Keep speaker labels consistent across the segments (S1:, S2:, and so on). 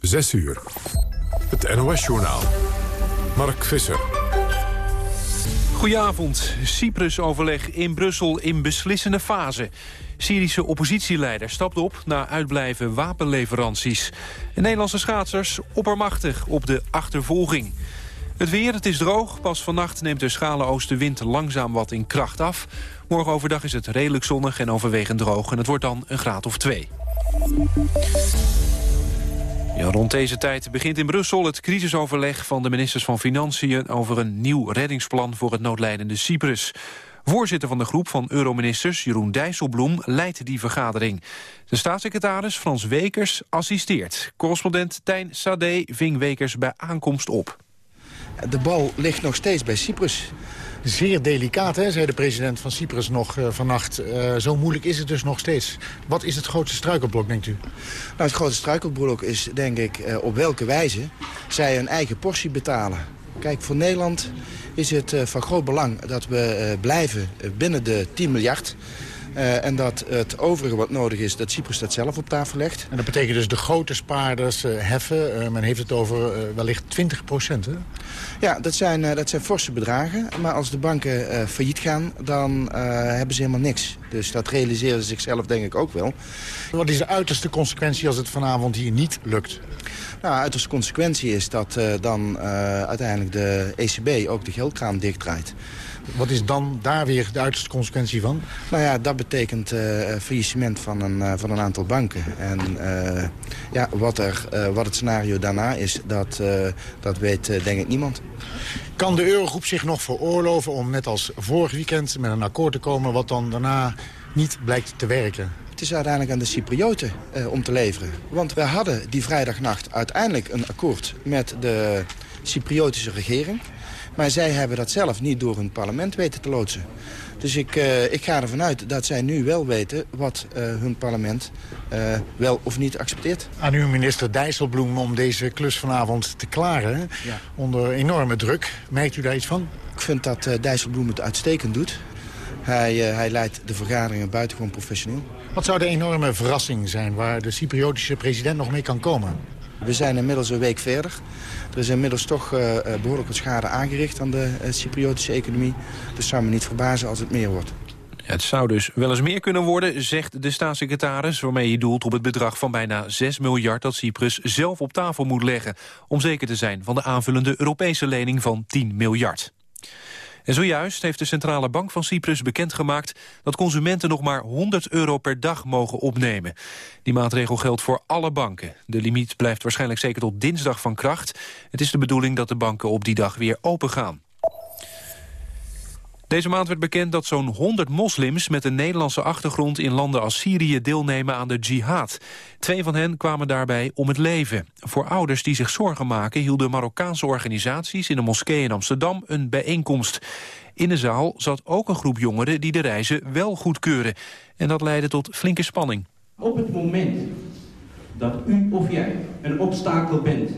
S1: 6 uur. Het NOS-journaal. Mark Visser.
S2: Goedenavond. Cyprus-overleg in Brussel in beslissende fase. Syrische oppositieleider stapt op na uitblijven wapenleveranties. De Nederlandse schaatsers oppermachtig op de achtervolging. Het weer, het is droog. Pas vannacht neemt de schala oostenwind langzaam wat in kracht af. Morgen overdag is het redelijk zonnig en overwegend droog. En het wordt dan een graad of twee. Rond deze tijd begint in Brussel het crisisoverleg van de ministers van Financiën over een nieuw reddingsplan voor het noodlijdende Cyprus. Voorzitter van de groep van euroministers, Jeroen Dijsselbloem, leidt die vergadering. De staatssecretaris Frans Wekers assisteert. Correspondent Tijn Sade ving Wekers bij aankomst op.
S3: De bal ligt nog steeds bij Cyprus.
S4: Zeer delicaat, hè, zei de president van Cyprus nog uh, vannacht. Uh, zo moeilijk is het dus nog steeds. Wat is het grootste struikelblok, denkt u? Nou,
S3: het grootste struikelblok is, denk ik, uh, op welke wijze zij hun eigen portie betalen. Kijk, voor Nederland is het van groot belang dat we blijven binnen de 10 miljard... Uh, en dat het overige wat nodig is, dat Cyprus dat zelf op tafel legt.
S4: En dat betekent dus de grote spaarders uh, heffen. Uh, men heeft het over wellicht 20 procent, hè?
S3: Ja, dat zijn, dat zijn forse bedragen. Maar als de banken failliet gaan, dan hebben ze helemaal niks. Dus dat realiseren ze zichzelf denk ik ook wel.
S4: Wat is de uiterste consequentie als het vanavond hier niet lukt?
S3: Nou, uiterste consequentie is dat dan uiteindelijk de ECB ook de geldkraan dichtdraait.
S4: Wat is dan daar weer de uiterste consequentie van?
S3: Nou ja, dat betekent uh, faillissement van een, uh, van een aantal banken. En uh, ja, wat, er, wat het scenario daarna is, dat, dat weet denk ik niemand.
S4: Kan de Eurogroep zich nog veroorloven om net als vorig weekend met een akkoord te komen... wat dan daarna niet blijkt te werken?
S3: Het is uiteindelijk aan de Cyprioten om te leveren. Want we hadden die vrijdagnacht uiteindelijk een akkoord met de Cypriotische regering... Maar zij hebben dat zelf niet door hun parlement weten te loodsen. Dus ik, uh, ik ga ervan uit dat zij nu wel weten wat uh, hun parlement uh, wel of niet accepteert.
S4: Aan uw minister Dijsselbloem om deze klus vanavond te klaren. Ja. Onder enorme druk. Merkt u daar iets van?
S3: Ik vind dat Dijsselbloem het uitstekend doet. Hij, hij leidt de vergaderingen buitengewoon professioneel.
S4: Wat zou de enorme verrassing zijn waar de Cypriotische president nog mee kan komen?
S3: We zijn inmiddels een week verder. Er is inmiddels toch uh, behoorlijk wat schade aangericht aan de uh, Cypriotische economie. Dus zou me niet verbazen als het meer wordt.
S2: Het zou dus wel eens meer kunnen worden, zegt de staatssecretaris... waarmee hij doelt op het bedrag van bijna 6 miljard... dat Cyprus zelf op tafel moet leggen... om zeker te zijn van de aanvullende Europese lening van 10 miljard. En zojuist heeft de Centrale Bank van Cyprus bekendgemaakt... dat consumenten nog maar 100 euro per dag mogen opnemen. Die maatregel geldt voor alle banken. De limiet blijft waarschijnlijk zeker tot dinsdag van kracht. Het is de bedoeling dat de banken op die dag weer open gaan. Deze maand werd bekend dat zo'n 100 moslims met een Nederlandse achtergrond in landen als Syrië deelnemen aan de jihad. Twee van hen kwamen daarbij om het leven. Voor ouders die zich zorgen maken hielden Marokkaanse organisaties in een moskee in Amsterdam een bijeenkomst. In de zaal zat ook een groep jongeren die de reizen wel goedkeuren. En dat leidde tot flinke spanning.
S5: Op het moment dat u of jij een obstakel bent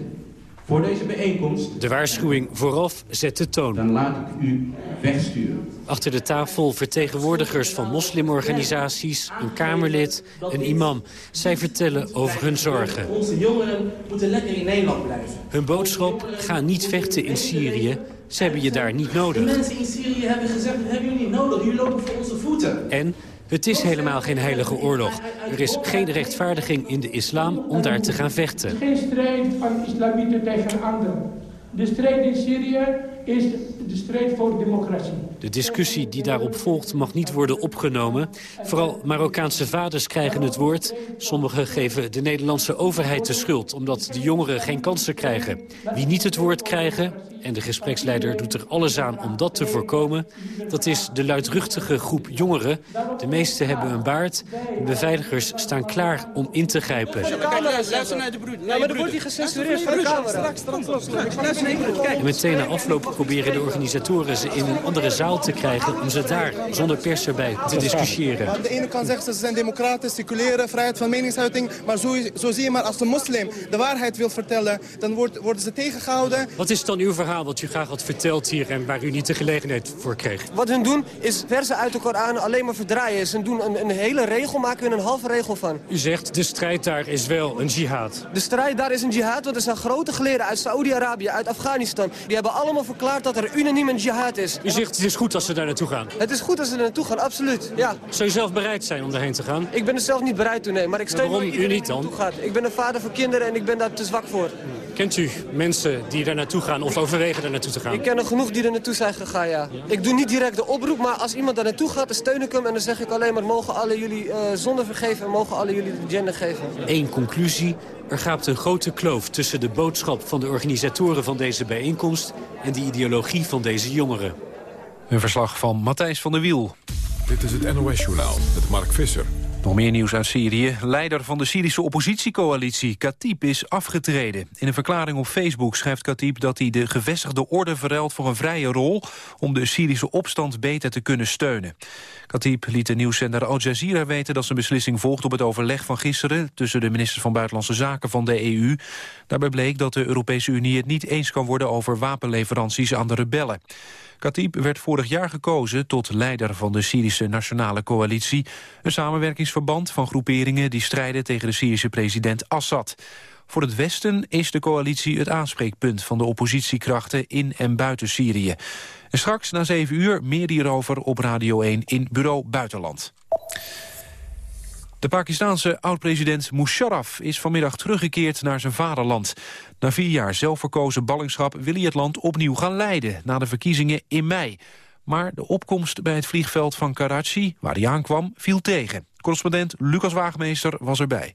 S5: voor deze bijeenkomst...
S6: De waarschuwing vooraf zet de toon.
S5: Dan laat ik u wegsturen.
S6: Achter de tafel vertegenwoordigers van moslimorganisaties, een kamerlid, een imam. Zij vertellen over hun zorgen.
S5: Onze jongeren moeten lekker in Nederland blijven.
S6: Hun boodschap, ga niet vechten in Syrië. Ze hebben je daar niet nodig.
S5: De mensen in Syrië hebben gezegd, hebben jullie niet nodig. Jullie lopen voor onze voeten.
S6: En het is helemaal geen heilige oorlog. Er is geen rechtvaardiging in de islam om daar te gaan vechten.
S7: Geen strijd van islamieten tegen anderen. De strijd in Syrië is de strijd voor democratie.
S6: De discussie die daarop volgt mag niet worden opgenomen. Vooral Marokkaanse vaders krijgen het woord. Sommigen geven de Nederlandse overheid de schuld... omdat de jongeren geen kansen krijgen. Wie niet het woord krijgen, en de gespreksleider doet er alles aan om dat te voorkomen... dat is de luidruchtige groep jongeren. De meesten hebben een baard. De beveiligers staan klaar om in te grijpen.
S8: Ja, maar er wordt hier gecensureerd van de camera.
S6: En meteen na afloop proberen de organisatoren ze in een andere zaal te krijgen om ze daar zonder pers erbij te discussiëren.
S9: Aan de ene kant zeggen ze, ze zijn democraten, seculiere, vrijheid van meningsuiting. Maar zo, zo zie je maar, als een moslim de waarheid wil vertellen, dan wordt, worden ze tegengehouden.
S6: Wat is dan uw verhaal wat u graag had verteld hier en waar u niet de gelegenheid voor kreeg?
S8: Wat hun doen is versen uit de Koran alleen maar verdraaien. Ze doen een, een hele regel, maken hun een halve regel van.
S6: U zegt, de strijd daar is wel een jihad.
S8: De strijd daar is een jihad, want er zijn grote geleerden uit Saoedi-Arabië, uit Afghanistan. Die hebben allemaal verklaard dat er unaniem een jihad is.
S6: U zegt, het is goed als ze daar naartoe gaan.
S8: Het is goed als ze er naartoe gaan, absoluut. Ja.
S6: Zou je zelf bereid zijn om daarheen te gaan?
S8: Ik ben er zelf niet bereid toe, nee. Maar ik steun
S6: waarom u niet dan?
S8: naartoe gaat. Ik ben een vader voor kinderen en ik ben daar te zwak voor.
S6: Kent u mensen die daar naartoe gaan of overwegen daar naartoe te gaan?
S8: Ik ken er genoeg die er naartoe zijn gegaan, ja. Ik doe niet direct de oproep, maar als iemand daar naartoe gaat, dan steun ik hem. En dan zeg ik alleen maar, mogen alle jullie uh, zonde vergeven en mogen alle jullie de gender geven.
S6: Eén conclusie. Er gaat een grote kloof tussen de boodschap van de organisatoren van deze bijeenkomst... en de ideologie van deze jongeren.
S2: Een verslag van Matthijs van der Wiel.
S10: Dit is het NOS-journaal met Mark Visser.
S2: Nog meer nieuws uit Syrië. Leider van de Syrische oppositiecoalitie, Khatib, is afgetreden. In een verklaring op Facebook schrijft Khatib dat hij de gevestigde orde verruilt voor een vrije rol... om de Syrische opstand beter te kunnen steunen. Khatib liet de nieuwszender Al Jazeera weten dat zijn beslissing volgt op het overleg van gisteren... tussen de ministers van Buitenlandse Zaken van de EU. Daarbij bleek dat de Europese Unie het niet eens kan worden over wapenleveranties aan de rebellen. Khatib werd vorig jaar gekozen tot leider van de Syrische Nationale Coalitie... een samenwerkingsverband van groeperingen die strijden tegen de Syrische president Assad. Voor het Westen is de coalitie het aanspreekpunt van de oppositiekrachten in en buiten Syrië. En straks na zeven uur meer hierover op Radio 1 in Bureau Buitenland. De Pakistanse oud-president Musharraf is vanmiddag teruggekeerd naar zijn vaderland. Na vier jaar zelfverkozen ballingschap wil hij het land opnieuw gaan leiden... na de verkiezingen in mei. Maar de opkomst bij het vliegveld van Karachi, waar hij aankwam, viel tegen. Correspondent Lucas Waagmeester was erbij.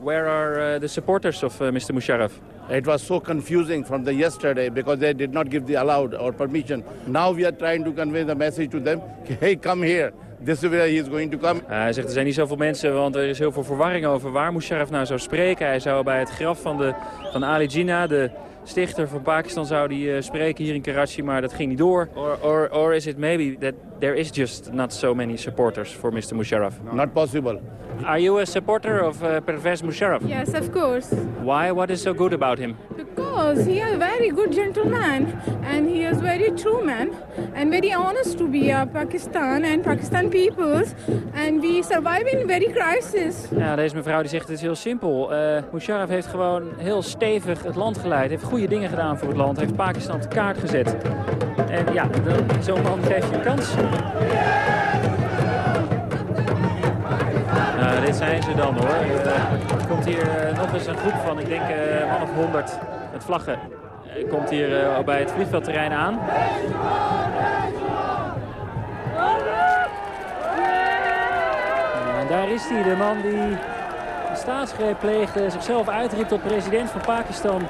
S11: Where are uh, the supporters of uh, Mr. Musharraf?
S12: It was so confusing from the yesterday because they did not give the allowed or permission. Now we are trying to convey the message to them, hey, come here. This is where he is going to come.
S11: Uh, hij zegt er zijn niet zoveel mensen, want er is heel veel verwarring over waar Musharraf nou zou spreken. Hij zou bij het graf van, de, van Ali Jinnah, de stichter van Pakistan, zou die uh, spreken hier in Karachi, maar dat ging niet door. Or, or, or is it maybe that there is just not so many supporters for Mr. Musharraf?
S12: Not possible.
S11: Are you a supporter of uh, Pervez Musharraf?
S13: Yes, of course.
S11: Why? What is so good about him?
S13: Because he is a very good gentleman and he is very true man and very honest to be a Pakistan and Pakistan peoples and we survive in very crisis.
S11: Ja, deze mevrouw die zegt het is heel simpel. Uh, Musharraf heeft gewoon heel stevig het land geleid, heeft goede dingen gedaan voor het land, heeft Pakistan op de kaart gezet. En ja, zo'n man geeft je een kans. Nou, dit zijn ze dan hoor. Er komt hier uh, nog eens een groep van, ik denk uh, man of 100 met vlaggen. Komt hier bij het vliegveldterrein aan. En daar is hij, de man die staatsgreep pleegde, zichzelf uitriep tot president van Pakistan.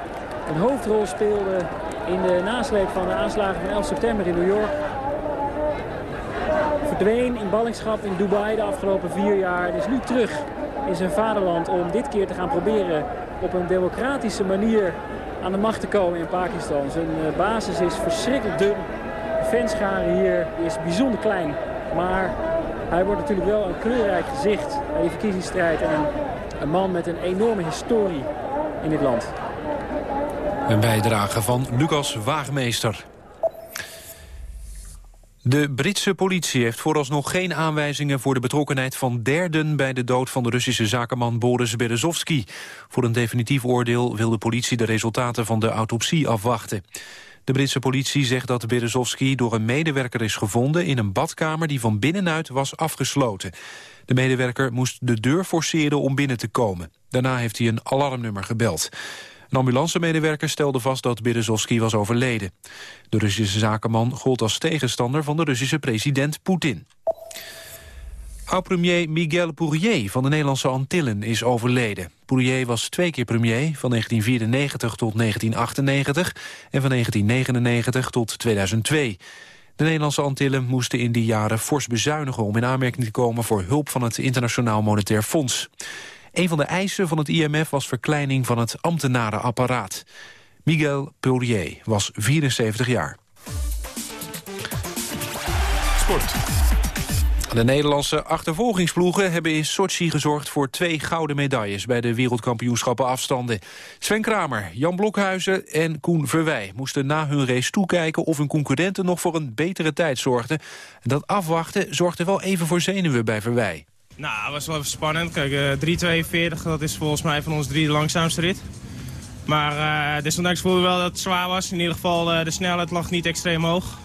S11: Een hoofdrol speelde in de nasleep van de aanslagen van 11 september in New York verdween in ballingschap in Dubai de afgelopen vier jaar. En is nu terug in zijn vaderland om dit keer te gaan proberen op een democratische manier aan de macht te komen in Pakistan. Zijn basis is verschrikkelijk dun. De fanschare hier is bijzonder klein. Maar hij wordt natuurlijk wel een kleurrijk gezicht bij die verkiezingsstrijd. En een man met een enorme historie in dit land.
S2: Een bijdrage van Lucas Waagmeester. De Britse politie heeft vooralsnog geen aanwijzingen voor de betrokkenheid van derden bij de dood van de Russische zakenman Boris Berezovsky. Voor een definitief oordeel wil de politie de resultaten van de autopsie afwachten. De Britse politie zegt dat Berezovsky door een medewerker is gevonden in een badkamer die van binnenuit was afgesloten. De medewerker moest de deur forceren om binnen te komen. Daarna heeft hij een alarmnummer gebeld. Een ambulancemedewerker stelde vast dat Berezovsky was overleden. De Russische zakenman gold als tegenstander van de Russische president Poetin. Oud-premier Miguel Pourier van de Nederlandse Antillen is overleden. Pourier was twee keer premier, van 1994 tot 1998... en van 1999 tot 2002. De Nederlandse Antillen moesten in die jaren fors bezuinigen... om in aanmerking te komen voor hulp van het Internationaal Monetair Fonds. Een van de eisen van het IMF was verkleining van het ambtenarenapparaat. Miguel Poirier was 74 jaar.
S10: Sport.
S2: De Nederlandse achtervolgingsploegen hebben in Sochi gezorgd voor twee gouden medailles bij de wereldkampioenschappen afstanden. Sven Kramer, Jan Blokhuizen en Koen Verwij moesten na hun race toekijken of hun concurrenten nog voor een betere tijd zorgden. Dat afwachten zorgde wel even voor zenuwen bij Verwij.
S14: Nou, het was wel even spannend. Kijk, uh, 3.42, dat is volgens mij van ons drie de langzaamste rit. Maar uh, desondanks voelde we wel dat het zwaar was. In ieder geval, uh, de snelheid lag niet extreem hoog.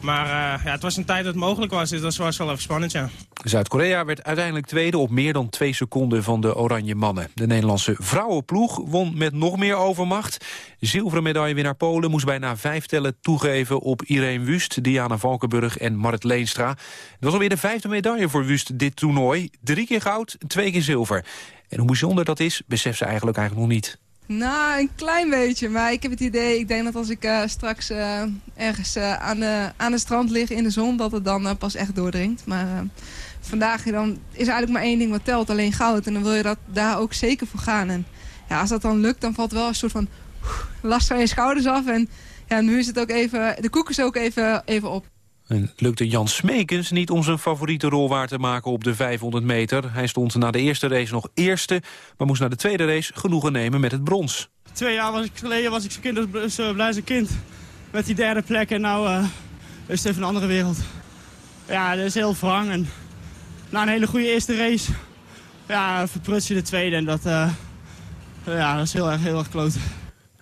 S14: Maar uh, ja, het was een tijd dat het mogelijk was, dus dat was wel even spannend, ja.
S2: Zuid-Korea werd uiteindelijk tweede op meer dan twee seconden van de Oranje Mannen. De Nederlandse vrouwenploeg won met nog meer overmacht. Zilveren medaillewinnaar Polen moest bijna vijf tellen toegeven op Irene Wust, Diana Valkenburg en Marit Leenstra. Het was alweer de vijfde medaille voor Wust dit toernooi. Drie keer goud, twee keer zilver. En hoe bijzonder dat is, beseft ze eigenlijk eigenlijk nog niet.
S15: Nou, een klein beetje. Maar ik heb het idee, ik denk dat als ik uh, straks uh, ergens uh, aan, de, aan de strand lig in de zon... dat het dan pas echt doordringt. Maar vandaag dan is eigenlijk maar één ding wat telt, alleen goud. En dan wil je dat daar ook zeker voor gaan. En ja, als dat dan lukt, dan valt wel een soort van last van je schouders af. En ja, nu is het ook even, de koek is ook even, even op.
S2: En lukte Jan Smekens niet om zijn favoriete rol waar te maken op de 500 meter. Hij stond na de eerste race nog eerste, maar moest na de tweede race genoegen nemen met het brons.
S16: Twee jaar was ik geleden was ik zo, kind, blij als een kind met die derde plek en nu uh, is het even een andere wereld. Ja, dat is heel wrang na een hele goede eerste race ja, verpruts je de tweede en dat, uh, ja, dat is heel erg, heel erg kloten.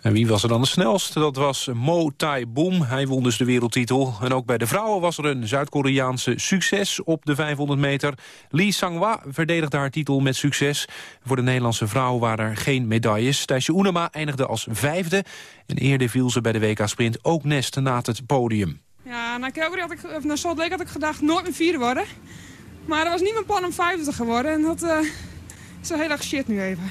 S2: En wie was er dan de snelst? Dat was Mo Tai Boom. Hij won dus de wereldtitel. En ook bij de vrouwen was er een Zuid-Koreaanse succes op de 500 meter. Lee Sang-wa verdedigde haar titel met succes. Voor de Nederlandse vrouw waren er geen medailles. Thijsje Oenema eindigde als vijfde. En eerder viel ze bij de WK-sprint ook nest na het podium.
S17: Ja, naar Calgary had ik, of naar Salt Lake had ik gedacht nooit meer vierde worden. Maar er was niet mijn plan om vijfde geworden. En dat uh, is wel heel erg shit nu even.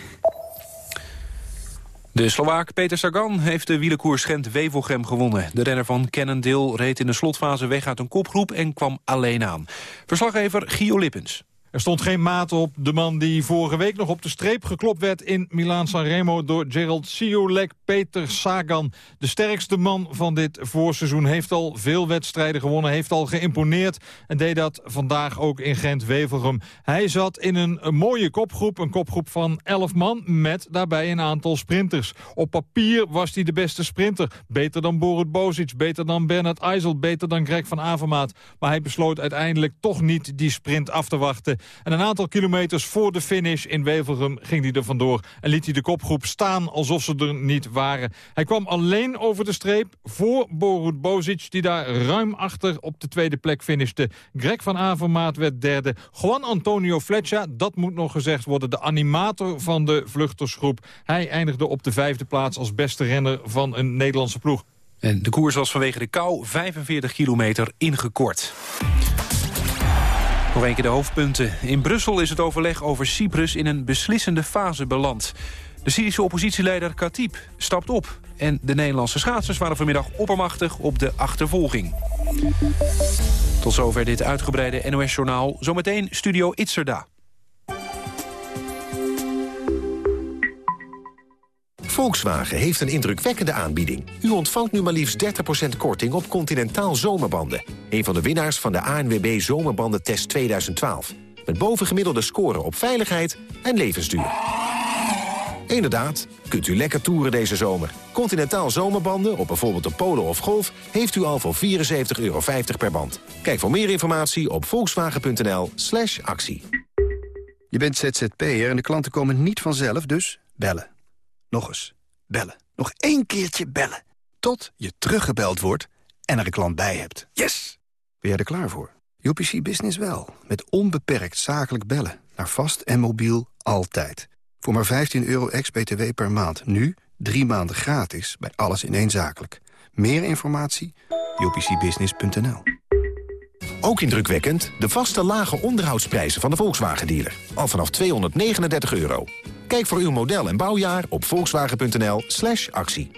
S2: De Slovaak Peter Sagan heeft de wielerkoers Gent-Wevelgem gewonnen. De renner van Cannondale reed in de slotfase weg uit een kopgroep en kwam alleen aan. Verslaggever Gio Lippens.
S18: Er stond geen maat op de man die vorige week nog op de streep geklopt werd in Milaan-San Remo door Gerald Ciolek. Peter Sagan, de sterkste man van dit voorseizoen, heeft al veel wedstrijden gewonnen, heeft al geïmponeerd en deed dat vandaag ook in Gent-Wevelgem. Hij zat in een, een, mooie kopgroep, een kopgroep van 11 man met daarbij een aantal sprinters. Op papier was hij de beste sprinter, beter dan Borut Bozic, beter dan Bernard IJssel, beter dan Greg van Avermaat. Maar hij besloot uiteindelijk toch niet die sprint af te wachten. En een aantal kilometers voor de finish in Wevelgem ging hij er vandoor... en liet hij de kopgroep staan alsof ze er niet waren. Hij kwam alleen over de streep voor Borut Bozic... die daar ruim achter op de tweede plek finishte. Greg van Avermaat werd derde. Juan Antonio Fletcher, dat moet nog gezegd worden... de animator van de vluchtersgroep. Hij eindigde op de vijfde plaats als beste renner van een Nederlandse ploeg.
S2: En de koers was vanwege de kou 45 kilometer ingekort. Nog een keer de hoofdpunten. In Brussel is het overleg over Cyprus in een beslissende fase beland. De Syrische oppositieleider Khatib stapt op. En de Nederlandse schaatsers waren vanmiddag oppermachtig op de achtervolging. Tot zover dit uitgebreide NOS-journaal. Zometeen Studio Itzerda.
S19: Volkswagen heeft een indrukwekkende aanbieding. U ontvangt nu maar liefst 30% korting op Continentaal zomerbanden. Een van de winnaars van de ANWB Zomerbandentest 2012. Met bovengemiddelde scoren op veiligheid en levensduur. Inderdaad, kunt u lekker toeren deze zomer. Continentaal zomerbanden op bijvoorbeeld de Polo of Golf... heeft u al voor 74,50 euro per band. Kijk voor meer informatie op volkswagen.nl slash actie.
S1: Je bent ZZP'er en de klanten komen niet vanzelf, dus bellen. Nog eens. Bellen. Nog één keertje bellen. Tot je teruggebeld wordt en er een klant bij hebt. Yes! Ben jij er klaar voor? UPC Business wel. Met onbeperkt zakelijk bellen. Naar vast en mobiel altijd. Voor maar 15 euro ex-BTW per maand. Nu drie maanden gratis bij alles in één zakelijk. Meer informatie? upcbusiness.nl
S19: Ook indrukwekkend de vaste lage onderhoudsprijzen van de Volkswagen-dealer. Al vanaf 239 euro. Kijk voor uw model en bouwjaar op volkswagen.nl slash actie.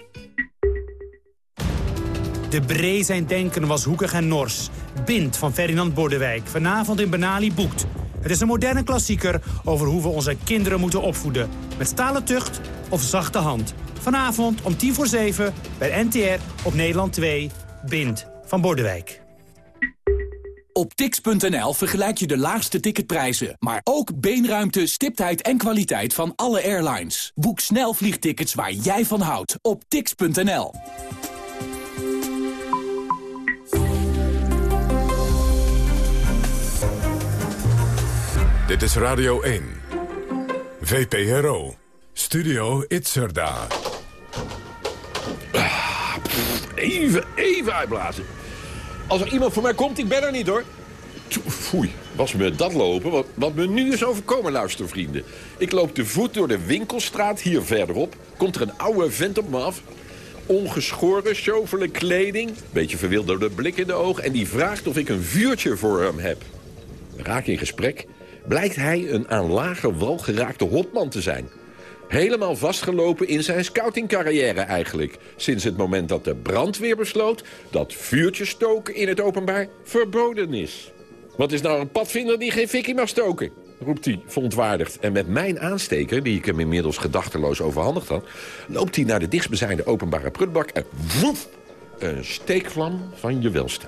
S20: De Bree zijn denken was hoekig en nors. Bind van Ferdinand Bordewijk. Vanavond in Benali boekt. Het is een moderne klassieker over hoe we onze kinderen moeten opvoeden. Met stalen tucht of zachte hand. Vanavond om tien voor zeven bij NTR op Nederland 2. Bind van Bordewijk.
S21: Op tix.nl vergelijk je de laagste ticketprijzen, maar ook beenruimte, stiptheid en kwaliteit van alle airlines. Boek snel vliegtickets waar jij van houdt op tix.nl.
S10: Dit is Radio 1. VPRO. Studio Itzerda.
S22: Even, even uitblazen. Als er iemand voor mij komt, ik ben er niet hoor. Foei, was me dat lopen wat, me nu is overkomen, luistervrienden. Ik loop te voet door de winkelstraat hier verderop. Komt er een oude vent op me af. Ongeschoren, sjovele kleding. Beetje verwilderde blik in de ogen. En die vraagt of ik een vuurtje voor hem heb. Raken in gesprek. Blijkt hij een aan lager wal geraakte hopman te zijn. Helemaal vastgelopen in zijn scoutingcarrière eigenlijk. Sinds het moment dat de brandweer besloot... dat vuurtjes stoken in het openbaar verboden is. Wat is nou een padvinder die geen fikkie mag stoken? roept hij verontwaardigd. En met mijn aansteker, die ik hem inmiddels gedachteloos overhandigd had... loopt hij naar de dichtstbijzijnde openbare prutbak en woef! Een steekvlam van je welste.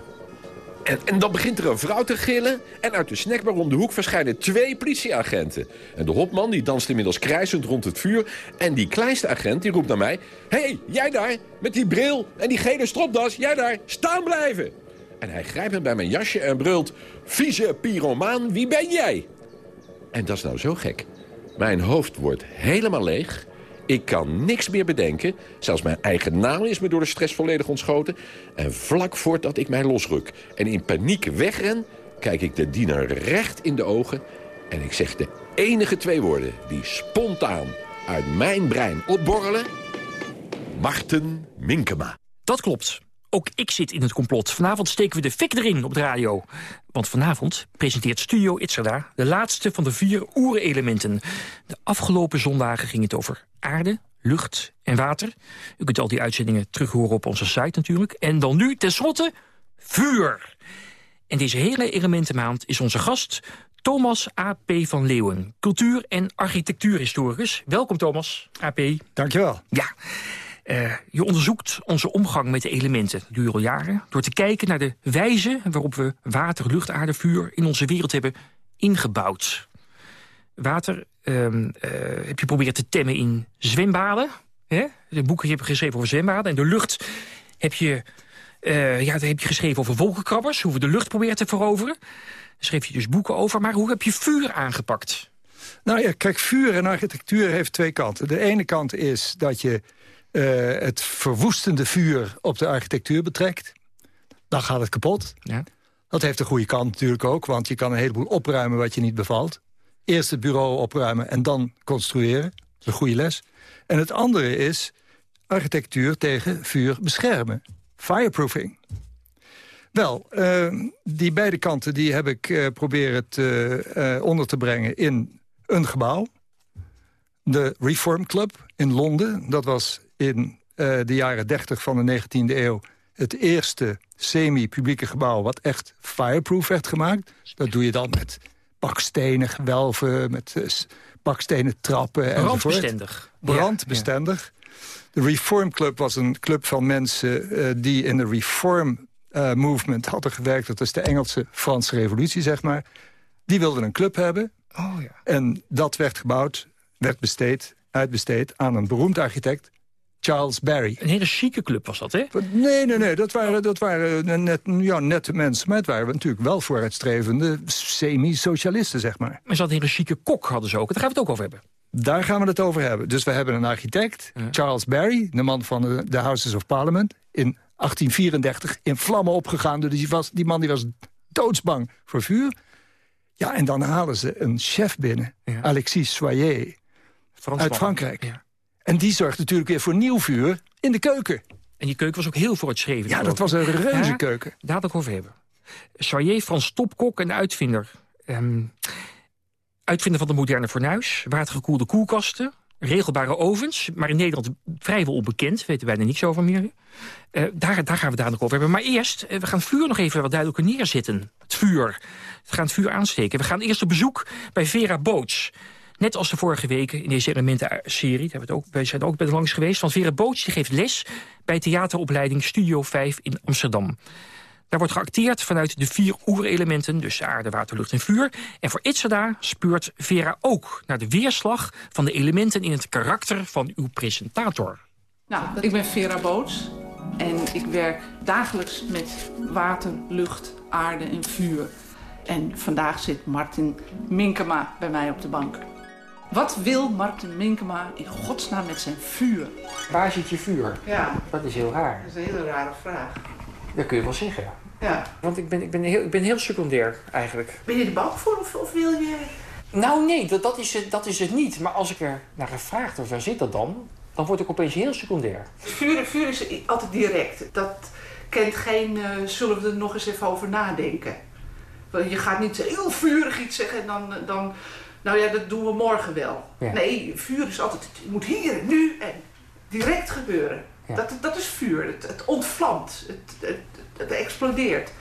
S22: En, dan begint er een vrouw te gillen... en uit de snackbar om de hoek verschijnen twee politieagenten. En de hopman die danst inmiddels krijzend rond het vuur... en die kleinste agent die roept naar mij... Hé, hey, jij daar, met die bril en die gele stropdas, jij daar, staan blijven! En hij grijpt hem bij mijn jasje en brult... Vieze pyromaan, wie ben jij? En dat is nou zo gek. Mijn hoofd wordt helemaal leeg... Ik kan niks meer bedenken. Zelfs mijn eigen naam is me door de stress volledig ontschoten. En vlak voordat ik mij losruk en in paniek wegren... kijk ik de diener recht in de ogen... en ik zeg de enige twee woorden die spontaan uit mijn brein opborrelen... Marten Minkema.
S23: Dat klopt. Ook ik zit in het complot. Vanavond steken we de fik erin op de radio. Want vanavond presenteert Studio Itzerda de laatste van de vier oerelementen. De afgelopen zondagen ging het over aarde, lucht en water. U kunt al die uitzendingen terughoren op onze site natuurlijk. En dan nu tenslotte vuur. En deze hele elementenmaand is onze gast Thomas A.P. van Leeuwen, cultuur- en architectuurhistoricus. Welkom Thomas, A.P.
S24: Dankjewel.
S23: Ja. Uh, je onderzoekt onze omgang met de elementen, dat duurt al jaren... door te kijken naar de wijze waarop we water, lucht, aarde, vuur... in onze wereld hebben ingebouwd. Water uh, uh, heb je proberen te temmen in zwembaden. Hè? De boeken heb je geschreven over zwembaden. En de lucht heb je, uh, ja, heb je geschreven over wolkenkrabbers. Hoe we de lucht proberen te veroveren. Daar schreef je dus boeken over. Maar hoe heb je vuur aangepakt?
S24: Nou ja, kijk, vuur en architectuur heeft twee kanten. De ene kant is dat je uh, het verwoestende vuur op de architectuur betrekt. Dan gaat het kapot.
S23: Ja.
S24: Dat heeft een goede kant natuurlijk ook, want je kan een heleboel opruimen wat je niet bevalt. Eerst het bureau opruimen en dan construeren. Dat is een goede les. En het andere is architectuur tegen vuur beschermen. Fireproofing. Wel, uh, die beide kanten die heb ik uh, proberen te, uh, onder te brengen in een gebouw. De Reform Club in Londen. Dat was in de jaren 30 van de 19e eeuw... het eerste semi-publieke gebouw wat echt fireproof werd gemaakt. Dat doe je dan met bakstenen gewelven, met uh, bakstenen trappen.
S23: Brandbestendig.
S24: Brandbestendig. Ja. De Reform Club was een club van mensen uh, die in de Reform Movement hadden gewerkt. Dat is de Engelse Franse revolutie, zeg maar. Die wilden een club hebben.
S23: Oh, ja.
S24: En dat werd gebouwd, werd besteed, uitbesteed aan een beroemd architect. Charles Barry.
S23: Een hele chique club was dat, hè?
S24: Nee, nee, nee. Dat waren, dat waren net, ja, nette mensen. Maar het waren natuurlijk wel vooruitstrevende semi-socialisten, zeg maar.
S23: Maar ze hadden een hele chique kok, hadden ze ook. Daar gaan we het ook over hebben.
S24: Daar gaan we het over hebben. Dus we hebben een architect, ja. Charles Barry... de man van de, de, Houses of Parliament... in 1834 in vlammen opgegaan. Dus die, was, die man die was doodsbang voor vuur. Ja, en dan halen ze een chef binnen. Ja. Alexis Soyer. Uit Frankrijk.
S23: Ja.
S24: En die zorgt natuurlijk weer voor nieuw vuur in de keuken.
S23: En die keuken was ook heel vooruitstrevend.
S24: Ja, dat was een reuze keuken.
S23: Daar had ik over hebben. Soyer, Frans Topkok en uitvinder. Um, uitvinder van de moderne fornuis. Watergekoelde koelkasten. Regelbare ovens. Maar in Nederland vrijwel onbekend. Weten wij er niks over meer. Uh, daar, daar gaan we daar nog over hebben. Maar eerst, uh, we gaan het vuur nog even wat duidelijker neerzetten. Het vuur. We gaan het vuur aansteken. We gaan eerst op bezoek bij Vera Boots. Net als de vorige weken in deze elementen-serie. We zijn ook bij langs geweest. Van Vera Boots geeft les bij theateropleiding Studio 5 in Amsterdam. Daar wordt geacteerd vanuit de vier oerelementen, dus aarde, water, lucht en vuur. En voor Itzada speurt Vera ook naar de weerslag van de elementen in het karakter van uw presentator.
S25: Nou, ik ben Vera Boots en ik werk dagelijks met water, lucht, aarde en vuur. En vandaag zit Martin Minkema bij mij op de bank. Wat wil Martin Minkema in godsnaam met zijn vuur?
S23: Waar zit je vuur?
S25: Ja.
S23: Dat is heel raar.
S25: Dat is een hele rare vraag.
S23: Dat kun je wel zeggen.
S25: Ja.
S23: Want ik ben, ik ben, heel, ik ben heel secundair eigenlijk.
S25: Ben je er bang voor of, of wil je...
S23: Nou nee, dat, dat, is het, dat is het niet. Maar als ik er naar gevraagd word, waar zit dat dan? Dan word ik opeens heel secundair.
S25: Vuur, vuur is altijd direct. Dat kent geen, uh, zullen we er nog eens even over nadenken. Je gaat niet heel vurig iets zeggen en dan, dan nou ja, dat doen we morgen wel.
S23: Ja.
S25: Nee, vuur is altijd, het moet hier nu en direct gebeuren. Dat, dat is vuur, het, het ontvlamt, het, het, het explodeert.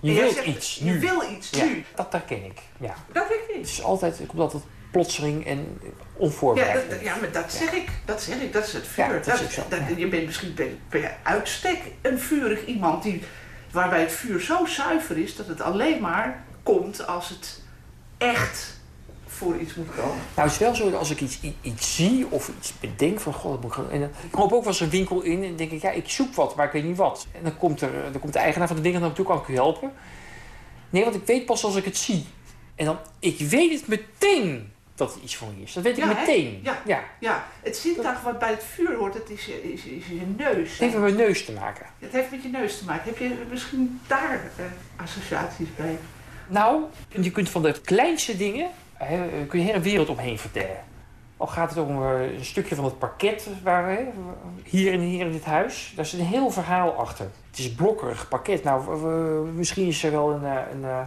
S23: Je wilt
S25: zegt,
S23: iets
S25: je wil iets
S23: Ja,
S25: nu.
S23: Dat herken ik. Ja.
S25: Dat weet ik
S23: Het is altijd, ik komt altijd plotseling en
S25: Ja,
S23: onvoorbereid.
S25: dat, ja, maar dat zeg ik. Dat zeg ik. Dat is het vuur.
S23: Ja, dat is
S25: dat- Je bent misschien bij, bij uitstek een vurig iemand die, waarbij het vuur zo zuiver is dat het alleen maar komt als het echt voor iets moet komen.
S23: Nou, het is wel zo dat als ik iets, iets zie of iets bedenk van... God, dat moet ik gaan... En dan ik loop ook wel eens een winkel in en dan denk ik... Ja, ik zoek wat, maar ik weet niet wat. En dan komt, er, dan komt de eigenaar van de winkel naar me toe, kan ik u helpen? Nee, want ik weet pas als ik het zie. En dan, ik weet het meteen dat het iets me is. Dat weet ik
S25: Ja,
S23: meteen.
S25: Ja.
S23: ja.
S25: Ja, het zintuig wat bij het vuur hoort, dat is, je- is, is je neus.
S23: Het heeft met mijn neus te maken.
S25: Het heeft met je neus te maken. Heb je misschien daar eh, associaties bij?
S23: Nou, je kunt van de kleinste dingen... Kun je hele wereld omheen vertellen. Al gaat het om eh, een stukje van het parket waar hier, in, hier in dit huis. Daar zit een heel verhaal achter. Het is blokkerig parket. Nou, misschien is er wel een, eh, een, eh,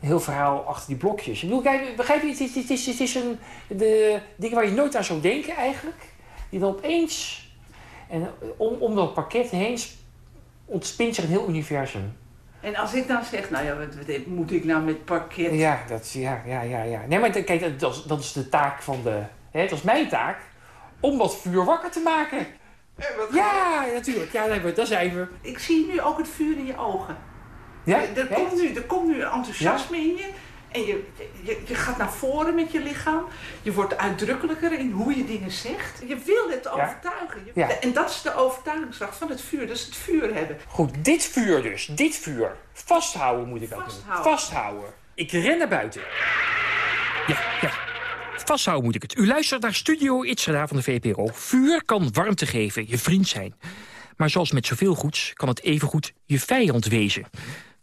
S23: een heel verhaal achter die blokjes. Ik bedoel, begrijp je? Het is, het is, het is een, de dingen waar je nooit aan zou denken eigenlijk. Die dan opeens... En om, om dat parket heen ontspint zich een heel universum.
S25: En als ik dan zeg, nou ja, wat, wat moet ik nou met parket?
S23: Ja, dat, is- ja, ja, ja, ja. Nee, maar kijk, dat- dat is, dat is de taak van de... Hè, dat is mijn taak om dat vuur wakker te maken. Ja, natuurlijk. Ja, nee, maar daar zijn we.
S25: Ik zie nu ook het vuur in je ogen.
S23: Ja?
S25: Er, er komt nu, er komt nu enthousiasme in je. En je, je, je gaat naar voren met je lichaam. Je wordt uitdrukkelijker in hoe je dingen zegt. Je wil het overtuigen. Je-
S23: Ja.
S25: En dat is de overtuigingskracht van het vuur. Dat is het vuur hebben.
S23: Goed, dit vuur dus. Dit vuur. Vasthouden moet ik ook doen.
S25: Vasthouden.
S23: Vasthouden. Ik ren naar buiten. Ja, ja. Vasthouden moet ik het. U luistert naar Studio Itzada van de VPRO. Vuur kan warmte geven, je vriend zijn. Maar zoals met zoveel goeds kan het evengoed je vijand wezen.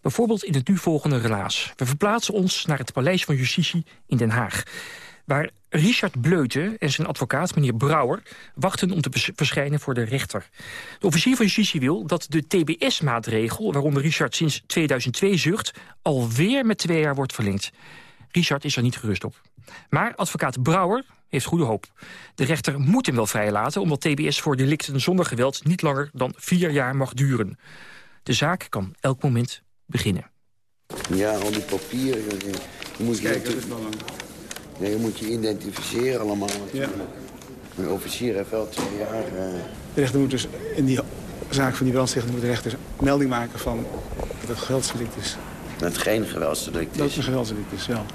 S23: Bijvoorbeeld in het nu volgende relaas. We verplaatsen ons naar het Paleis van Justitie in Den Haag. Waar Richard Bleuten en zijn advocaat, meneer Brouwer... wachten om te verschijnen voor de rechter. De officier van Justitie wil dat de TBS-maatregel... waaronder Richard sinds 2002 zucht... alweer met twee jaar wordt verlengd. Richard is er niet gerust op. Maar advocaat Brouwer heeft goede hoop. De rechter moet hem wel vrijlaten... omdat TBS voor delicten zonder geweld... niet langer dan vier jaar mag duren. De zaak kan elk moment beginnen.
S26: Ja, al die papieren. Je, je moet
S27: Kijk,
S26: je,
S27: dat is
S26: je moet je identificeren allemaal. Een officier heeft wel twee jaar... eh,
S27: De rechter moet dus in die zaak van die brandstichting moet de rechter melding maken van dat het geweldsdelict is.
S26: dat het geen geweldsdelict
S27: Dat
S26: is.
S27: het een geweldsdelict is, wel.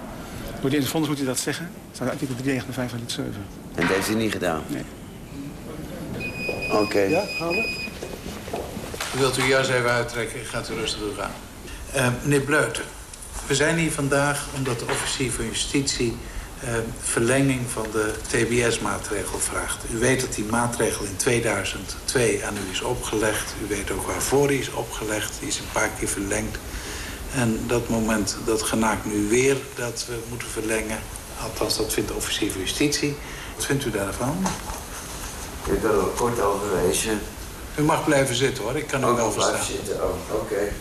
S27: Moet in het vonnis moet hij dat zeggen. Dat staat artikel 395 van lid 7.
S26: En dat heeft hij niet gedaan?
S27: Nee.
S26: Oké.
S27: Ja, gaan we?
S28: Wilt u jas even uittrekken? Gaat u rustig uw Eh, meneer Bleuten, we zijn hier vandaag omdat de officier van justitie... eh, verlenging van de TBS-maatregel vraagt. U weet dat die maatregel in 2002 aan u is opgelegd. U weet ook waarvoor die is opgelegd. Die is een paar keer verlengd. En dat moment, dat genaakt nu weer dat we moeten verlengen. Althans, dat vindt de officier van justitie. Wat vindt u daarvan?
S26: Ik heb er al kort overwezen.
S28: U mag blijven zitten, hoor. Ik kan u
S26: Ook
S28: wel
S26: al blijven
S28: verstaan.
S26: zitten, oh, oké.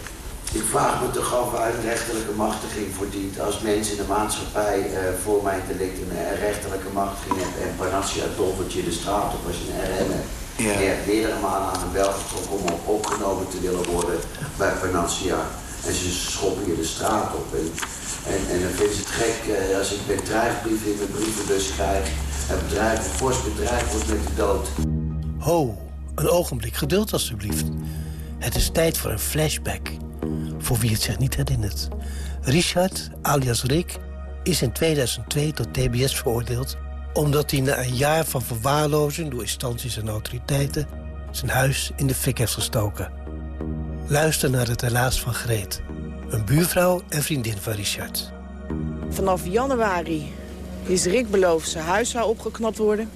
S26: Ik vraag me toch af waar een rechterlijke machtiging voor dient. Als mensen in de maatschappij eh, voor mijn delict een eh, rechterlijke machtiging hebben... en Panassia toffelt je de straat op als je een RM hebt.
S28: Ja.
S26: En je hebt meerdere malen aan een bel getrokken om op- opgenomen te willen worden bij Panassia. En ze schoppen je de straat op. En, en, en dan vinden ze het gek eh, als ik bedrijfbrieven in mijn brievenbus krijg. Een bedrijf, een fors bedrijf wordt met de dood.
S29: Ho, een ogenblik geduld alstublieft. Het is tijd voor een flashback.
S30: Voor wie het zich niet herinnert. Richard, alias Rick, is in 2002 tot TBS veroordeeld... omdat hij na een jaar van verwaarlozing door instanties en autoriteiten... zijn huis in de fik heeft gestoken. Luister naar het relaas van Greet. Een buurvrouw en vriendin van Richard.
S31: Vanaf januari is Rick beloofd zijn huis zou opgeknapt worden.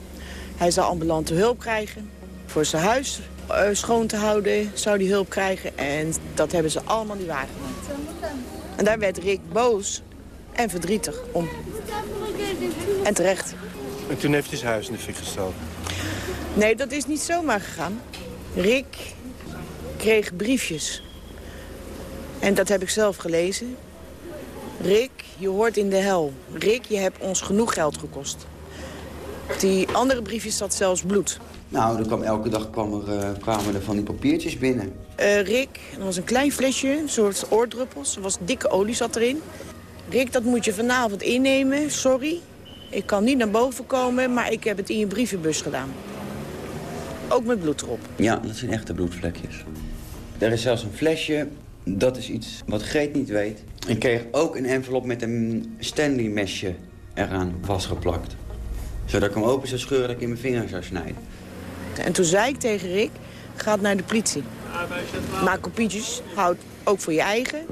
S31: Hij zou ambulante hulp krijgen. Voor zijn huis schoon te houden zou hij hulp krijgen. En dat hebben ze allemaal niet waargemaakt. En daar werd Rick boos en verdrietig om. En terecht.
S32: En toen heeft hij zijn huis in de fik gestoken?
S31: Nee, dat is niet zomaar gegaan. Rick kreeg briefjes. En dat heb ik zelf gelezen. Rick, je hoort in de hel. Rick, je hebt ons genoeg geld gekost. Die andere briefjes zat zelfs bloed.
S33: Nou, er kwam, elke dag kwam er, uh, kwamen er van die papiertjes binnen.
S31: Uh, Rick, dat was een klein flesje, een soort oordruppels. Er was dikke olie zat erin. Rick, dat moet je vanavond innemen. Sorry, ik kan niet naar boven komen, maar ik heb het in je brievenbus gedaan. Ook met bloed erop.
S33: Ja, dat zijn echte bloedvlekjes. Er is zelfs een flesje, dat is iets wat Greet niet weet. Ik kreeg ook een envelop met een Stanley-mesje eraan vastgeplakt. Zodat ik hem open zou scheuren dat ik in mijn vinger zou snijden.
S31: En toen zei ik tegen Rick, ga naar de politie. Maak kopietjes, houd ook voor je eigen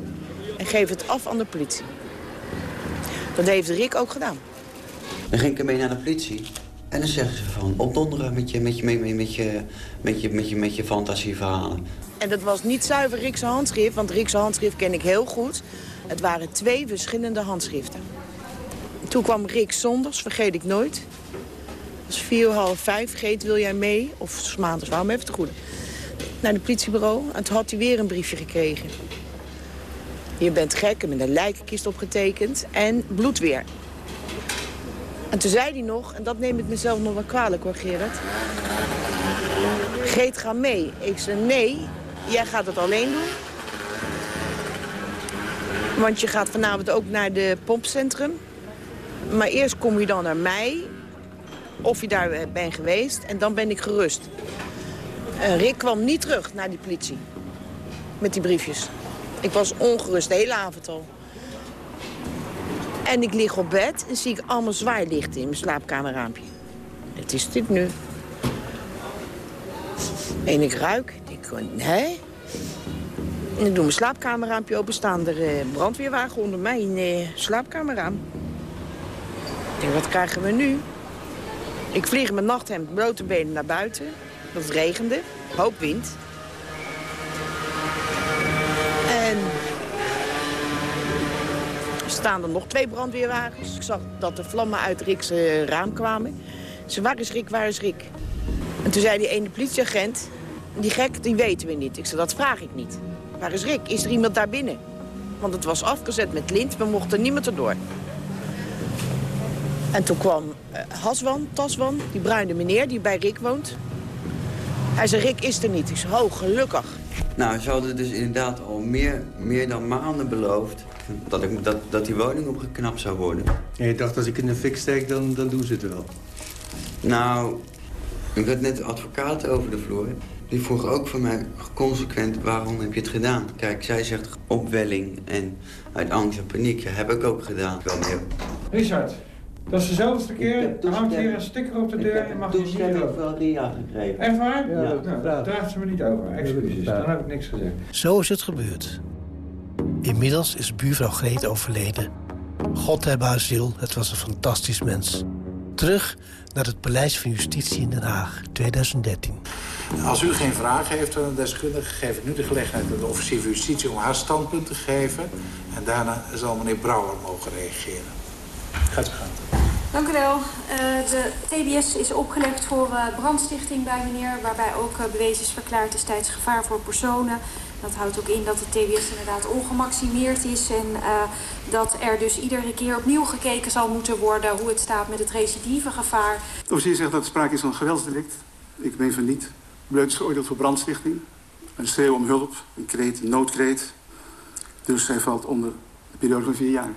S31: en geef het af aan de politie. Dat heeft Rick ook gedaan.
S33: Dan ging ik ermee naar de politie. En dan zeggen ze van, opdonderen met je, met je, met je, met je, met je, met je, met je fantasieverhalen.
S31: En dat was niet zuiver Rick's handschrift, want Rick's handschrift ken ik heel goed. Het waren twee verschillende handschriften. Toen kwam Rick zondags, vergeet ik nooit. Was vier, half vijf. Vergeet, wil jij mee? Of maandags, waarom even te goede. Naar het politiebureau. En toen had hij weer een briefje gekregen. Je bent gek, en met een lijkenkist opgetekend. En bloed weer. En toen zei hij nog, en dat neem ik mezelf nog wel kwalijk hoor, Gerard. Geet, ga mee. Ik zei, nee, jij gaat het alleen doen. Want je gaat vanavond ook naar de pompcentrum. Maar eerst kom je dan naar mij, of je daar bent geweest, en dan ben ik gerust. En Rick kwam niet terug naar die politie. Met die briefjes. Ik was ongerust de hele avond al. En ik lig op bed en zie ik allemaal zwaailichten in mijn slaapkamerraampje. Het is dit nu. En ik ruik. Ik denk, nee. En ik doe mijn slaapkamerraampje open. Staan er eh, brandweerwagen onder mijn eh, slaapkamerraam. Ik denk, wat krijgen we nu? Ik vlieg mijn nachthemd blote benen naar buiten. Dat regende. Hoop wind. En er staan er nog twee brandweerwagens. Ik zag dat de vlammen uit Rick's eh, raam kwamen. Ze waar is Rick, waar is Rick? En toen zei die ene politieagent, die gek, die weten we niet. Ik zei, dat vraag ik niet. Waar is Rick? Is er iemand daar binnen? Want het was afgezet met lint, we mochten niemand erdoor. En toen kwam Haswan, Taswan, die bruine meneer die bij Rick woont. Hij zei, Rick is er niet. Ik zei, oh, gelukkig.
S33: Nou, ze hadden dus inderdaad al meer, meer dan maanden beloofd... Dat, ik, dat, dat die woning opgeknapt zou worden.
S32: En je dacht, als ik in de fik steek, dan, dan doen ze het wel?
S33: Nou, ik had net een advocaat over de vloer. Die vroeg ook van mij consequent, waarom heb je het gedaan? Kijk, zij zegt opwelling en uit angst en paniek. Ja, heb ik ook gedaan. Wel meer.
S29: Richard, dat is dezelfde keer. Er hangt hier een sticker op de deur en mag je niet
S33: toestemming voor Ria gekregen.
S29: Echt waar?
S33: Ja,
S29: nou, daar draagt ze me niet over. Excuses, dan heb ik niks gezegd.
S30: Zo is het gebeurd. Inmiddels is buurvrouw Greet overleden. God heb haar ziel, het was een fantastisch mens. Terug naar het Paleis van Justitie in Den Haag, 2013.
S28: Als u geen vragen heeft aan de deskundige, geef ik nu de gelegenheid aan de officier van justitie om haar standpunt te geven. En daarna zal meneer Brouwer mogen reageren. Gaat u gaan.
S34: Dank u wel. Uh, de TBS is opgelegd voor uh, brandstichting bij meneer... waarbij ook uh, bewezen is verklaard destijds gevaar voor personen. Dat houdt ook in dat de TBS inderdaad ongemaximeerd is... en dat er dus iedere keer opnieuw gekeken zal moeten worden... hoe het staat met het recidivegevaar.
S27: De officier zegt dat er sprake is van een geweldsdelict. Ik meen van niet. Bleut is geoordeeld voor brandstichting. Een schreeuw om hulp, een kreet, een noodkreet. Dus zij valt onder de periode van vier jaar.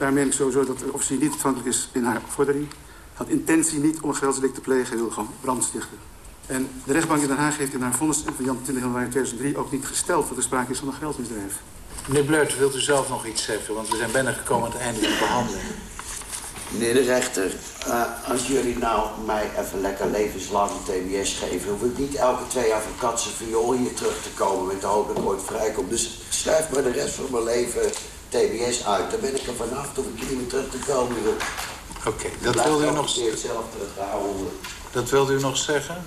S27: Daar meen ik sowieso dat de officier niet ontvankelijk is in haar vordering. Had intentie niet om een geweldsdelict te plegen, wil gewoon brandstichten. En de rechtbank in Den Haag heeft in haar vonnis van 20 januari 2003 ook niet gesteld dat er sprake is van een geweldsmisdrijf.
S28: Meneer Bleut, wilt u zelf nog iets zeggen? Want we zijn bijna gekomen aan het einde van de behandeling.
S26: Meneer de rechter, eh, als jullie nou mij even lekker levenslang TBS geven... hoef ik niet elke twee jaar van katse viool hier terug te komen... met de hoop dat ik ooit vrijkom. Dus schrijf maar de rest van mijn leven TBS uit. Dan ben ik er vanaf, hoef ik niet meer terug te komen.
S28: Oké, dat wilde u nog...
S26: zelf terughouden.
S28: Dat wilde u nog zeggen?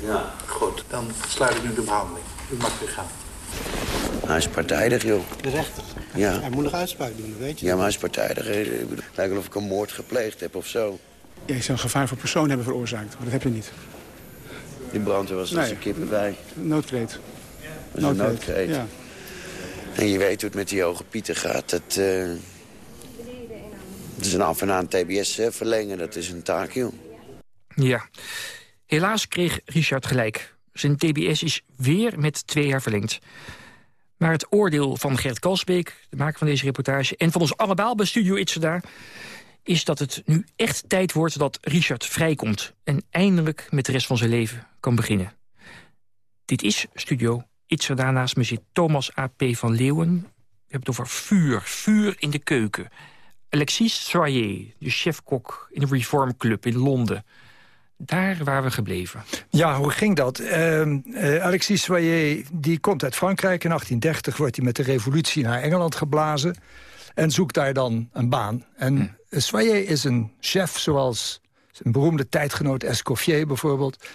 S26: Ja.
S28: Goed, dan sluit ik nu de behandeling. U mag weer gaan.
S26: Hij is partijdig, joh.
S30: De rechter.
S26: Ja.
S30: Hij moet nog uitspraak doen, weet je.
S26: Ja, maar hij is partijdig. Het lijkt wel of ik een moord gepleegd heb of zo.
S27: Jij zou een gevaar voor persoon hebben veroorzaakt, maar dat heb je niet.
S26: Die brandweer was er
S27: Nee.
S26: een kippen bij.
S27: Noodkreet.
S26: Dat is een noodkreet.
S27: Ja.
S26: En je weet hoe het met die hoge pieten gaat. Dat, eh, dat is een af en aan TBS eh, verlengen. Dat is een taak.
S23: Ja. Helaas kreeg Richard gelijk. Zijn TBS is weer met twee jaar verlengd. Maar het oordeel van Gert Kalsbeek, de maker van deze reportage... en van ons allemaal bij Studio Itzada... is dat het nu echt tijd wordt dat Richard vrijkomt... en eindelijk met de rest van zijn leven kan beginnen. Dit is Studio Itzada. Naast me zit Thomas A.P. van Leeuwen. We hebben het over vuur, vuur in de keuken. Alexis Soyer, de chefkok in de Reform Club in Londen. Daar waren we gebleven.
S24: Ja, hoe ging dat? Ehm, eh, Alexis Soyer die komt uit Frankrijk. In 1830 wordt hij met de revolutie naar Engeland geblazen. En zoekt daar dan een baan. En hm. Soyer is een chef zoals zijn beroemde tijdgenoot Escoffier bijvoorbeeld.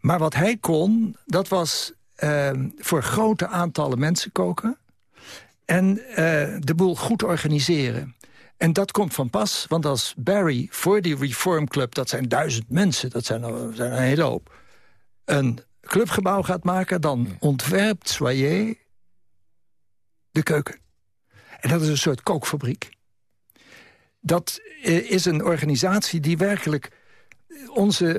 S24: Maar wat hij kon, dat was ehm, voor grote aantallen mensen koken. En eh, de boel goed organiseren. En dat komt van pas, want als Barry voor die Reform Club... dat zijn duizend mensen, dat zijn, er- zijn een hele hoop... een clubgebouw gaat maken, dan ontwerpt Soyer de keuken. En dat is een soort kookfabriek. Dat eh, is een organisatie die werkelijk onze,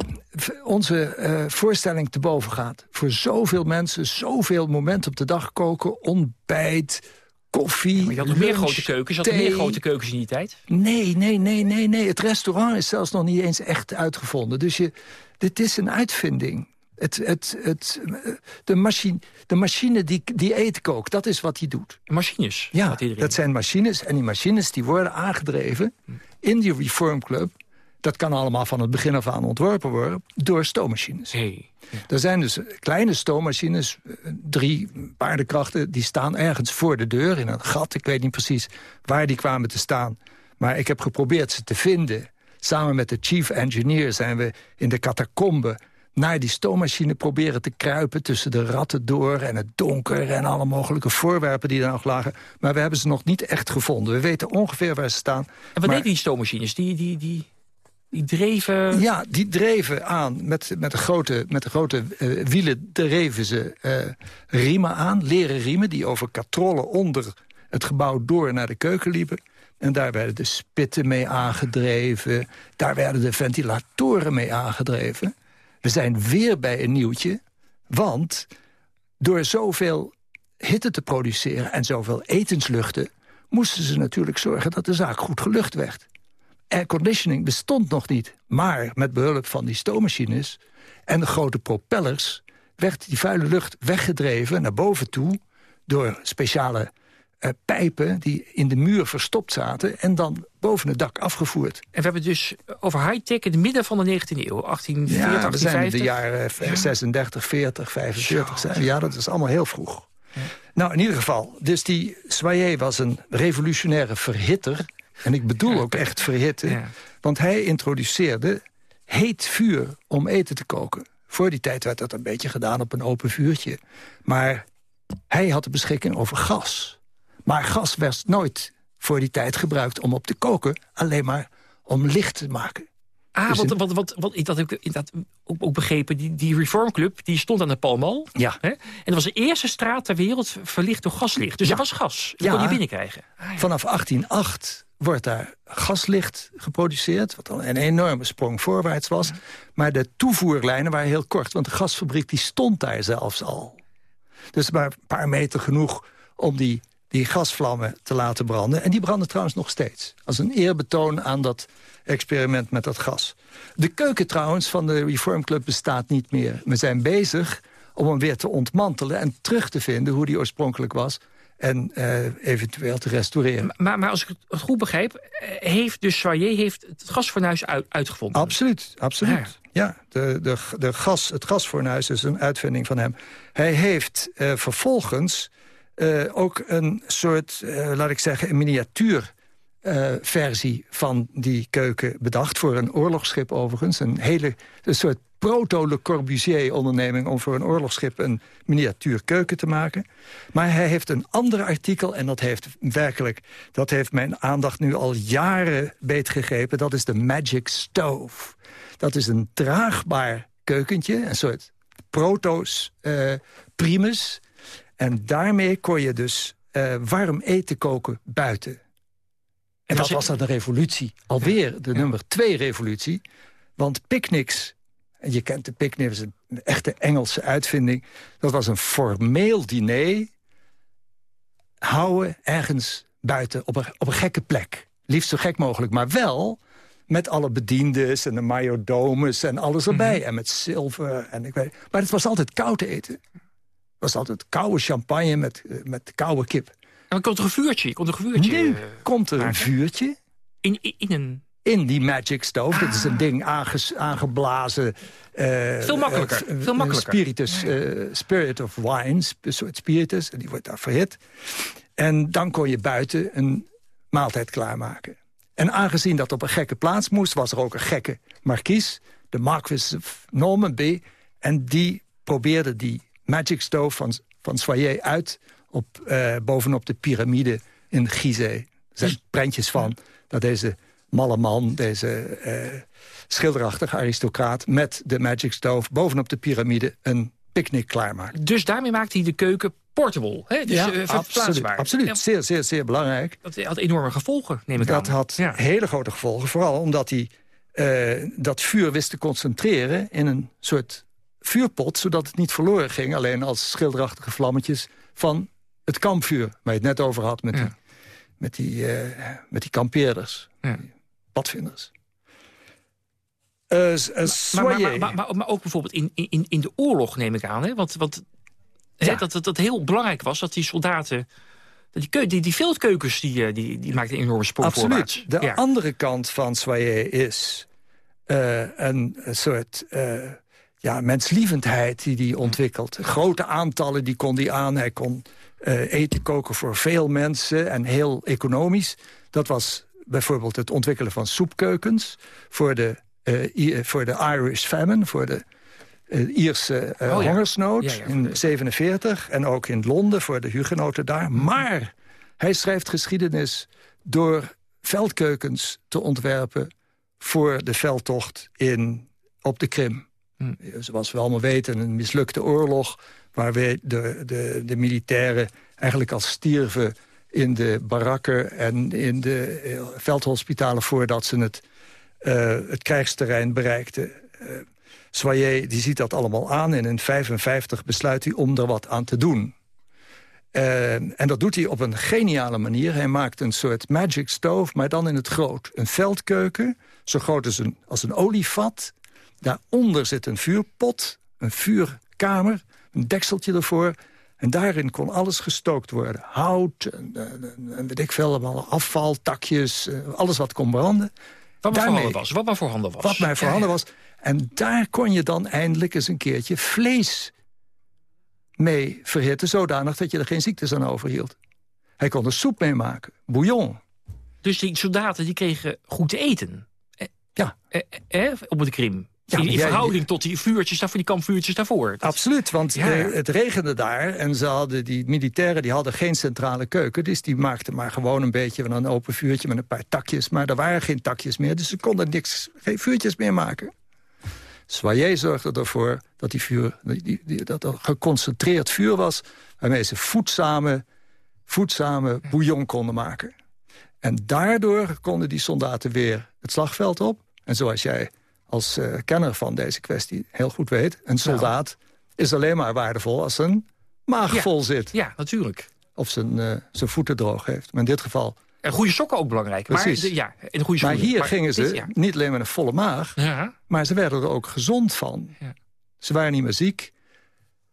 S24: onze eh, voorstelling te boven gaat. Voor zoveel mensen, zoveel momenten op de dag koken, ontbijt, koffie,
S23: Maar je had nog meer grote keukens. Je had meer grote keukens in die tijd.
S24: Nee, nee, nee, nee, nee. Het restaurant is zelfs nog niet eens echt uitgevonden. Dus je, dit is een uitvinding. Het, het, het, eh, de, machine, de machine die, die eten kookt, dat is wat hij doet.
S23: Machines?
S24: Ja, dat zijn machines. En die machines die worden aangedreven in die Reform Club. Dat kan allemaal van het begin af aan ontworpen worden door stoommachines.
S23: Hey.
S24: Er zijn dus kleine stoommachines, eh, drie paardenkrachten... die staan ergens voor de deur in een gat. Ik weet niet precies waar die kwamen te staan. Maar ik heb geprobeerd ze te vinden. Samen met de chief engineer zijn we in de catacombe naar die stoommachine proberen te kruipen... tussen de ratten door en het donker en alle mogelijke voorwerpen die daar nog lagen. Maar we hebben ze nog niet echt gevonden. We weten ongeveer waar ze staan.
S23: En wat
S24: maar-
S23: deden die stoommachines? Die, die, die, die dreven...
S24: ja, die dreven aan. Met, met de grote, met de grote eh, wielen dreven ze eh, riemen aan. Leren riemen die over katrollen onder het gebouw door naar de keuken liepen. En daar werden de spitten mee aangedreven. Daar werden de ventilatoren mee aangedreven. We zijn weer bij een nieuwtje. Want door zoveel hitte te produceren en zoveel etensluchten... moesten ze natuurlijk zorgen dat de zaak goed gelucht werd airconditioning bestond nog niet. Maar met behulp van die stoommachines en de grote propellers... werd die vuile lucht weggedreven naar boven toe... door speciale eh, pijpen die in de muur verstopt zaten... en dan boven het dak afgevoerd.
S23: En we hebben het dus over high-tech in het midden van de 19e eeuw. 1840,
S24: Ja, we zijn in de
S23: 1850.
S24: jaren eh, 36, 40, 45. zijn- Ja, dat is allemaal heel vroeg. Nou, in ieder geval. Dus die Soyer was een revolutionaire verhitter. En ik bedoel ook echt verhitten. Want hij introduceerde heet vuur om eten te koken. Voor die tijd werd dat een beetje gedaan op een open vuurtje. Maar hij had de beschikking over gas. Maar gas werd nooit voor die tijd gebruikt om op te koken. Alleen maar om licht te maken.
S23: Ah,
S24: Dus
S23: want,
S24: in-
S23: want, want, want ik dat heb ik inderdaad ook, ook begrepen. Die, die Reform Club die stond aan de Pall Mall.
S24: Ja.
S23: Hè? En dat was de eerste straat ter wereld verlicht door gaslicht. Dus
S24: Ja.
S23: er was gas. Dat
S24: Ja.
S23: kon je binnenkrijgen.
S24: Vanaf 1808 wordt daar gaslicht geproduceerd... wat al een enorme sprong voorwaarts was. Maar de toevoerlijnen waren heel kort... want de gasfabriek die stond daar zelfs al. Dus maar een paar meter genoeg om die, die gasvlammen te laten branden. En die branden trouwens nog steeds. Als een eerbetoon aan dat experiment met dat gas. De keuken trouwens van de Reform Club bestaat niet meer. We zijn bezig om hem weer te ontmantelen en terug te vinden hoe die oorspronkelijk was. En eh, eventueel te restaureren.
S23: Maar, maar als ik het goed begrijp, eh, heeft dus Soyer heeft het gasfornuis uit, uitgevonden?
S24: Absoluut, absoluut. Ja, de, de, de gas, het gasfornuis is een uitvinding van hem. Hij heeft uh, vervolgens uh, ook een soort, laat ik zeggen, een miniatuur... versie van die keuken bedacht voor een oorlogsschip overigens. Een hele een soort proto-Le Corbusier-onderneming... om voor een oorlogsschip een miniatuur keuken te maken. Maar hij heeft een ander artikel, en dat heeft werkelijk... dat heeft mijn aandacht nu al jaren beetgegrepen. Dat is de Magic Stove. Dat is een draagbaar keukentje, een soort proto's uh, primus. En daarmee kon je dus uh, warm eten koken buiten. En dat was dan een revolutie. Alweer de nummer twee revolutie. Want picknicks je kent de picknick, is een echte Engelse uitvinding. Dat was een formeel diner. Houden ergens buiten op een, op een gekke plek. Liefst zo gek mogelijk, maar wel met alle bediendes en de majodomes en alles erbij. Mm -hmm. En met zilver. En ik weet, maar het was altijd koud eten. Het was altijd koude champagne met, met koude kip. En
S23: dan komt er een vuurtje. Komt er een vuurtje
S24: nu komt er een vuurtje.
S23: In, in, in een
S24: in die Magic Stove. Dat is een ding aange, aangeblazen...
S23: Uh, veel makkelijker. Uh, veel makkelijker.
S24: Spiritus, uh, spirit of wine, een soort spiritus. En die wordt daar verhit. En dan kon je buiten een maaltijd klaarmaken. En aangezien dat op een gekke plaats moest... was er ook een gekke markies, de Marquis of Normanby. En die probeerde die Magic Stove van, van Soyer uit... Op, bovenop de piramide in Gizeh. Er zijn dus, prentjes van dat deze malle man, deze uh, schilderachtige aristocraat... met de Magic Stove bovenop de piramide een picknick klaarmaakt.
S23: Dus daarmee maakt hij de keuken portable, hè? Dus,
S24: ja,
S23: uh,
S24: absoluut, absoluut. Ja. Zeer, zeer, zeer belangrijk.
S23: Dat had enorme gevolgen, neem ik
S24: dat
S23: aan.
S24: had ja. hele grote gevolgen, vooral omdat hij uh, dat vuur wist te concentreren... in een soort vuurpot, zodat het niet verloren ging... alleen als schilderachtige vlammetjes van het kampvuur... waar je het net over had met, die, met, die, met die kampeerders. Padvinders.
S23: Uh, maar, maar, maar, maar, ook bijvoorbeeld in, in, in de oorlog, neem ik aan. Hè? Want, want ja. hè, dat, dat, dat heel belangrijk was dat die soldaten... Die, die, die veldkeukens die, eh, die, die maakten een enorme sprong
S24: Absoluut.
S23: voorwaarts.
S24: De
S23: ja.
S24: andere kant van Soyer is uh, een, een, soort uh, ja, menslievendheid die hij ontwikkelt. Grote aantallen die kon hij aan. Hij kon eten koken voor veel mensen en heel economisch. Dat was bijvoorbeeld het ontwikkelen van soepkeukens... voor de, uh, voor de Irish famine, voor de uh, Ierse uh, oh, ja. hongersnood ja, ja, in 47... en ook in Londen voor de hugenoten daar. Maar hij schrijft geschiedenis door veldkeukens te ontwerpen... voor de veldtocht in, op de Krim. Hm. Zoals we allemaal weten, een mislukte oorlog... waar we de, de, de militairen eigenlijk als stierven in de barakken en in de uh, veldhospitalen... voordat ze het, uh, het krijgsterrein bereikten. Uh, die ziet dat allemaal aan en in 55 besluit hij om er wat aan te doen. en dat doet hij op een geniale manier. Hij maakt een soort magic stove, maar dan in het groot. Een veldkeuken, zo groot als een, als een olievat. Daaronder zit een vuurpot, een vuurkamer, een dekseltje ervoor... En daarin kon alles gestookt worden. Hout, en, en, en weet ik veel, afval, takjes, uh, alles wat kon branden.
S23: Wat maar voorhanden was. Wat maar voorhanden was.
S24: Wat maar voorhanden ja, ja. was. En daar kon je dan eindelijk eens een keertje vlees mee verhitten... zodanig dat je er geen ziektes aan overhield. Hij kon er soep mee maken, bouillon.
S23: Dus die soldaten die kregen goed te eten?
S24: Ja.
S23: Eh, eh, op de Krim? Ja, in, verhouding tot die vuurtjes daarvoor, die kampvuurtjes daarvoor. Dat...
S24: Absoluut, want ja. uh, het regende daar. En ze hadden, die militairen die hadden geen centrale keuken. Dus die maakten maar gewoon een beetje van een open vuurtje met een paar takjes. Maar er waren geen takjes meer, dus ze konden niks, geen vuurtjes meer maken. Soyer zorgde ervoor dat, die vuur, die, die, dat er geconcentreerd vuur was... waarmee ze voedzame, voedzame bouillon konden maken. En daardoor konden die soldaten weer het slagveld op. En zoals jij als uh, kenner van deze kwestie heel goed weet... een soldaat nou. is alleen maar waardevol als zijn maag
S23: ja.
S24: vol zit.
S23: Ja, natuurlijk.
S24: Of zijn, uh, zijn voeten droog heeft. Maar in dit geval...
S23: En goede sokken ook belangrijk.
S24: Precies.
S23: Maar, de, ja, en goede
S24: maar hier
S23: maar
S24: gingen ze
S23: dit, ja.
S24: niet alleen met een volle maag...
S23: Ja.
S24: maar ze werden er ook gezond van. Ze waren niet meer ziek.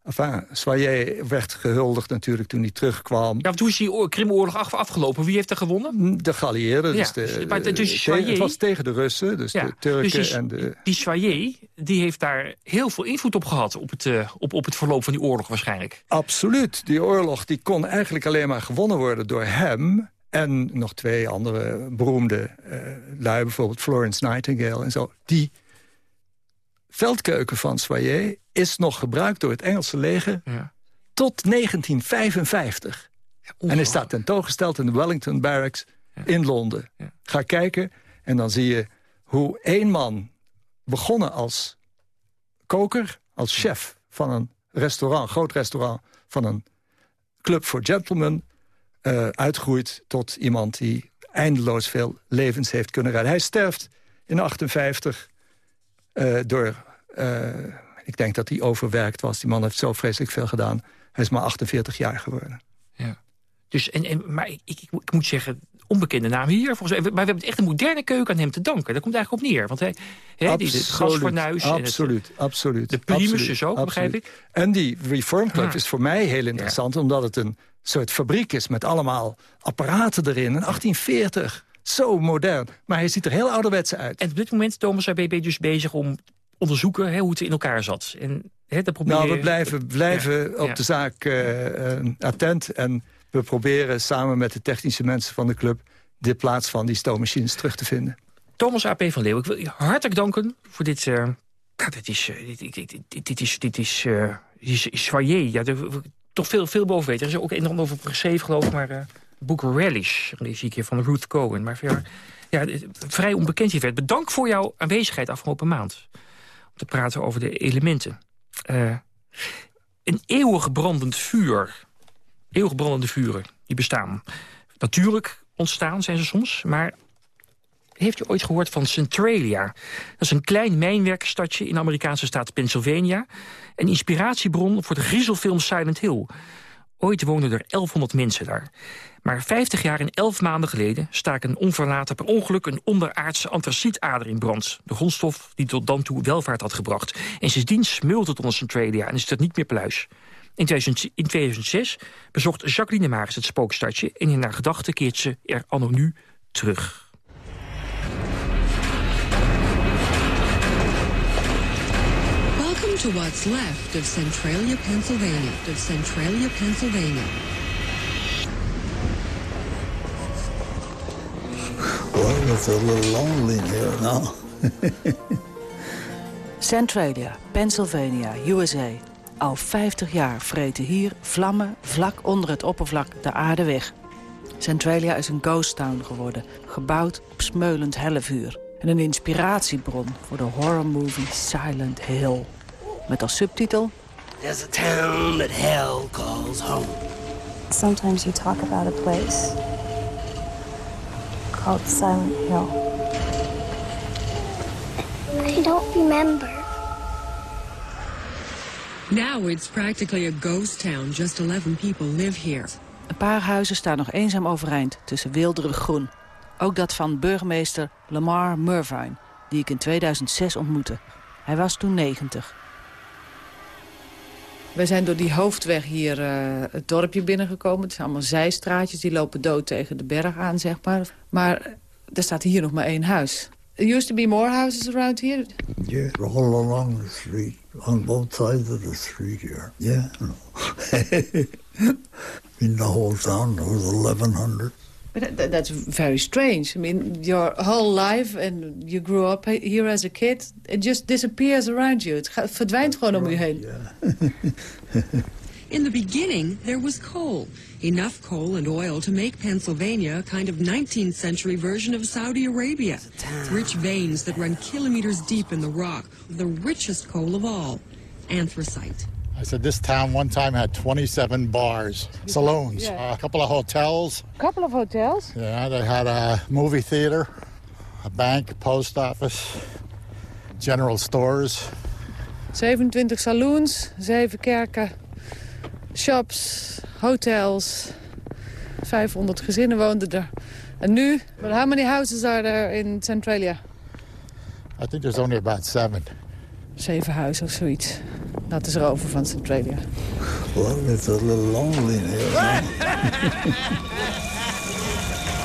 S24: Enfin, Soyer werd gehuldigd natuurlijk toen hij terugkwam.
S23: Ja, toen is die Krimoorlog af, afgelopen. Wie heeft er gewonnen?
S24: De geallieerden.
S23: Ja,
S24: Dus de,
S23: maar de- dus Soyer-
S24: tegen- het was tegen de Russen, dus
S23: Ja,
S24: de Turken
S23: dus die,
S24: en de...
S23: die Soyer, die heeft daar heel veel invloed op gehad... op het, eh, op, op het verloop van die oorlog waarschijnlijk.
S24: Absoluut. Die oorlog die kon eigenlijk alleen maar gewonnen worden door hem... en nog twee andere beroemde eh lui, bijvoorbeeld Florence Nightingale en zo... die veldkeuken van Soyer is nog gebruikt door het Engelse leger... tot 1955. en is staat tentoongesteld in de Wellington Barracks in Londen. Ga kijken en dan zie je hoe één man begonnen als koker, als chef van een restaurant, groot restaurant van een club voor gentlemen, eh, uitgroeit tot iemand die eindeloos veel levens heeft kunnen redden. Hij sterft in 58 eh, door, eh, ik denk dat hij overwerkt was. Die man heeft zo vreselijk veel gedaan. Hij is maar 48 jaar geworden.
S23: Dus, en, en, maar ik, ik, ik moet zeggen, onbekende naam hier. Volgens mij, maar we hebben echt een moderne keuken aan hem te danken. Daar komt eigenlijk op neer. Want hij, hè, die, gasfornuis. en het-
S24: absoluut, absoluut.
S23: De primus
S24: absoluut,
S23: dus ook, begrijp
S24: absoluut.
S23: ik?
S24: En die Reform Club
S23: Ah.
S24: is voor mij heel interessant... omdat het een soort fabriek is met allemaal apparaten erin. In 1840, zo modern. Maar hij ziet er heel ouderwets uit.
S23: En op dit moment, Thomas, je dus bezig om onderzoeken hè, hoe het in elkaar zat. En, hè, dan probeer
S24: Nou, we blijven, blijven
S23: Ja,
S24: op
S23: ja.
S24: de zaak eh, eh, attent. En we proberen samen met de technische mensen van de club... de plaats van die stoommachines terug te vinden.
S23: Thomas A.P. van Leeuwen, ik wil je hartelijk danken voor dit... ja, dit is, dit, dit, dit, dit, is, dit is, dit is soyer. Ja, toch veel, veel boven weten. Er is ook een en ander over geschreven, geloof ik, maar boek Relish, ik hier van Ruth Cohen. Maar ja, vrij onbekend hier werd. Bedankt voor jouw aanwezigheid afgelopen maand. Om te praten over de elementen. Eh, een eeuwig brandend vuur. Eeuwig brandende vuren, die bestaan. Natuurlijk ontstaan zijn ze soms, maar heeft u ooit gehoord van Centralia? Dat is een klein mijnwerkerstadje in de Amerikaanse staat Pennsylvania. Een inspiratiebron voor de griezelfilm Silent Hill. Ooit woonden er 1100 mensen daar. Maar 50 jaar en 11 maanden geleden staken een onverlaten per ongeluk... een onderaardse antracietader in brand. De grondstof die tot dan toe welvaart had gebracht. En sindsdien smeult het onder Centralia en is het niet meer pluis. In 2000 in 2006 bezocht Jacqueline Maris het spookstadje... en in haar gedachten keert ze er anno nu terug.
S35: To what's left of Centralia, Pennsylvania. Of Centralia, Pennsylvania.
S36: Well, it's a little lonely here now.
S37: Centralia, Pennsylvania, USA. Al 50 jaar vreten hier vlammen vlak onder het oppervlak de aarde weg. Centralia is een ghost town geworden, gebouwd op smeulend hellevuur. En een inspiratiebron voor de horrormovie Silent Hill. Met als subtitel...
S38: There's a town that hell calls home.
S34: Sometimes you talk about a place called Silent Hill.
S35: I don't remember. Now it's practically a ghost town. Just 11 people live here.
S37: Een paar huizen staan nog eenzaam overeind tussen weelderig groen. Ook dat van burgemeester Lamar Mervine, die ik in 2006 ontmoette. Hij was toen 90. Wij zijn door die hoofdweg hier eh, het dorpje binnengekomen. Het zijn allemaal zijstraatjes, die lopen dood tegen de berg aan, zeg maar. Maar er staat hier nog maar één huis. There used to be more houses around here.
S36: Yeah, all along the street, on both sides of the street here. Yeah. In the whole town, was 1,100.
S37: But that- that, that's very strange. I mean, your whole life and you grew up here as a kid, it just disappears around you. Het gaat- verdwijnt gewoon om u heen.
S35: In the beginning, there was coal. Enough coal and oil to make Pennsylvania a kind of 19th century version of Saudi Arabia. Rich veins that run kilometers deep in the rock. The richest coal of all, anthracite.
S4: I said this town one time had 27 bars, saloons,
S37: Yeah.
S4: a couple of hotels.
S37: Couple of hotels.
S4: Yeah, they had a movie theater, a bank, post office, general stores.
S37: 27 saloons, 7 kerken, shops, hotels. 500 gezinnen woonden er. En nu, but how many houses are there in Centralia?
S4: I think there's only about seven.
S37: Zeven huizen of zoiets. Dat is er over van Centralia.
S36: Well, it's a little lonely here.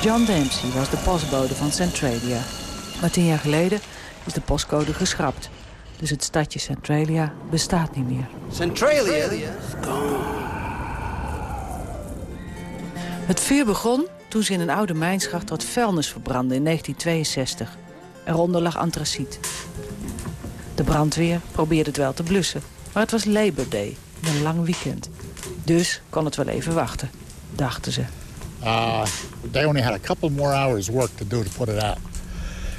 S37: John Dempsey was de postbode van Centralia. Maar tien jaar geleden is de postcode geschrapt. Dus het stadje Centralia bestaat niet meer.
S38: Centralia?
S37: Het vuur begon toen ze in een oude mijnschacht wat vuilnis verbrandden in 1962. Eronder lag antraciet. De brandweer probeerde het wel te blussen. Maar het was Labor Day, een lang weekend. Dus kon het wel even wachten, dachten ze.
S4: Uh, they only had a couple more hours work to do to put it out.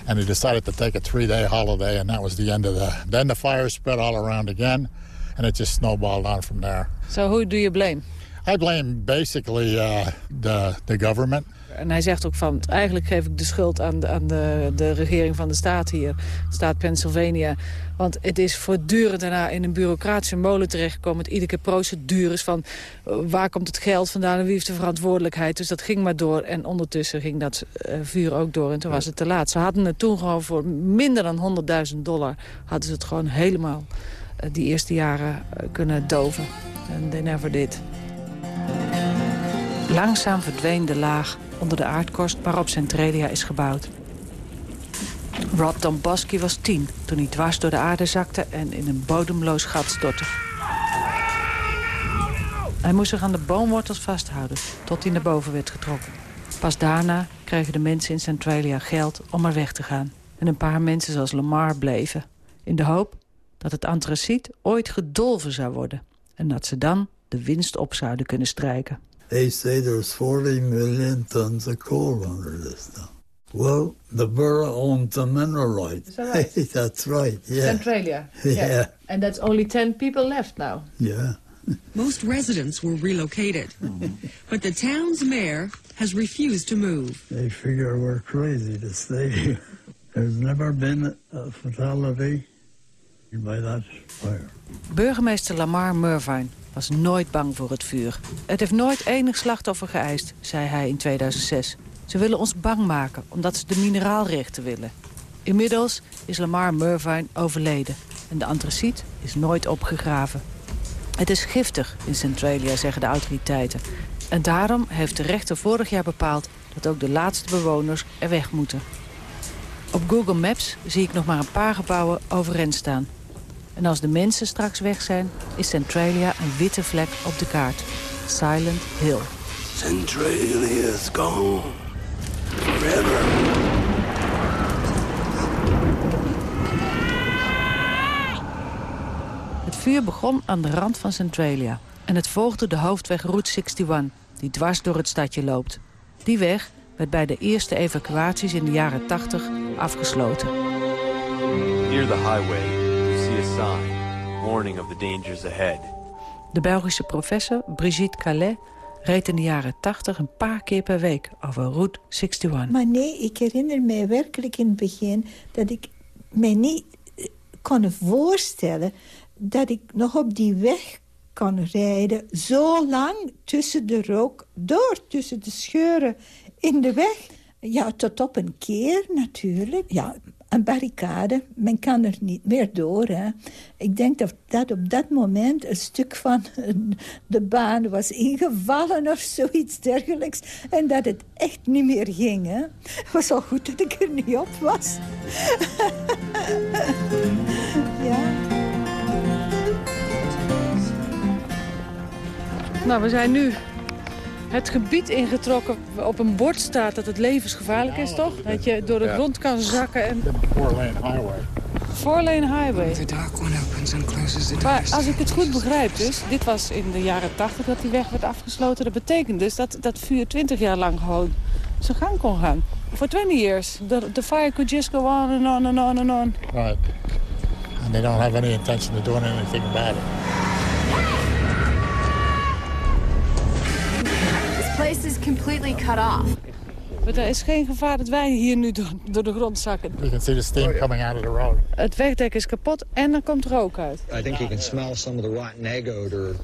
S4: And they decided to take a three-day holiday, and that was the end of the... Then the fire spread all around again, and it just snowballed on from there.
S37: So who do you blame?
S4: I blame basically uh, the, the government.
S37: En hij zegt ook van, eigenlijk geef ik de schuld aan, de, aan de, de regering van de staat hier. De staat Pennsylvania. Want het is voortdurend daarna in een bureaucratische molen terechtgekomen... met iedere keer procedures van uh, waar komt het geld vandaan... en wie heeft de verantwoordelijkheid. Dus dat ging maar door. En ondertussen ging dat uh, vuur ook door en toen was het te laat. Ze hadden het toen gewoon voor minder dan 100.000 dollar... hadden ze het gewoon helemaal uh, die eerste jaren kunnen doven. En they never did. Langzaam verdween de laag onder de aardkorst waarop Centralia is gebouwd. Rob Domboski was tien toen hij dwars door de aarde zakte en in een bodemloos gat stortte. Hij moest zich aan de boomwortels vasthouden tot hij naar boven werd getrokken. Pas daarna kregen de mensen in Centralia geld om er weg te gaan. En een paar mensen zoals Lamar bleven. In de hoop dat het antraciet ooit gedolven zou worden. En dat ze dan de winst op zouden kunnen strijken.
S36: They say there's 40 million tons of coal under this now. Well, the borough owns the mineral rights.
S37: Is that right?
S36: that's right, yeah.
S37: Centralia.
S36: Yeah.
S37: And that's only 10 people left now.
S36: Yeah.
S35: Most residents were relocated, but the town's mayor has refused to move.
S36: They figure we're crazy to stay here. There's never been a fatality by that fire.
S37: Burgemeester Lamar Mervine was nooit bang voor het vuur. Het heeft nooit enig slachtoffer geëist, zei hij in 2006. Ze willen ons bang maken, omdat ze de mineraalrechten willen. Inmiddels is Lamar Mervine overleden en de antraciet is nooit opgegraven. Het is giftig in Centralia, zeggen de autoriteiten. En daarom heeft de rechter vorig jaar bepaald dat ook de laatste bewoners er weg moeten. Op Google Maps zie ik nog maar een paar gebouwen overeind staan. En als de mensen straks weg zijn, is Centralia een witte vlek op de kaart. Silent Hill.
S38: Centralia's gone. Forever.
S37: Het vuur begon aan de rand van Centralia. En het volgde de hoofdweg Route 61, die dwars door het stadje loopt. Die weg werd bij de eerste evacuaties in de jaren 80 afgesloten.
S39: Near the highway, you see a sign warning of the dangers ahead.
S37: De Belgische professor Brigitte Calais reed in de jaren 80 een paar keer per week over Route 61.
S40: Maar nee, ik herinner mij werkelijk in het begin dat ik mij niet eh, kon voorstellen dat ik nog op die weg kan rijden. Zo lang tussen de rook, door tussen de scheuren in de weg. Ja, tot op een keer natuurlijk. Ja, een barricade. Men kan er niet meer door. Hè. Ik denk dat, dat op dat moment een stuk van de baan was ingevallen of zoiets dergelijks. En dat het echt niet meer ging. Hè. Het was al goed dat ik er niet op was. ja.
S37: Nou, we zijn nu het gebied ingetrokken. Op een bord staat dat het levensgevaarlijk is, toch? Dat je door de
S4: Ja.
S37: grond kan zakken. En...
S4: Four-lane highway.
S37: Four-lane highway. Maar als ik het goed begrijp dus, dit was in de jaren 80 dat die weg werd afgesloten. Dat betekent dus dat dat vuur 20 jaar lang gewoon zijn gang kon gaan. For 20 years. The, the fire could just go on and on and on and on.
S4: Right. And they don't have any intention of doing anything about it.
S41: Completely cut off.
S37: Maar er is geen gevaar dat wij hier nu door, door de grond zakken.
S4: You can see the steam coming out of the road.
S37: Het wegdek is kapot en er komt rook uit.
S42: I think you can smell some of the rotten egg odor.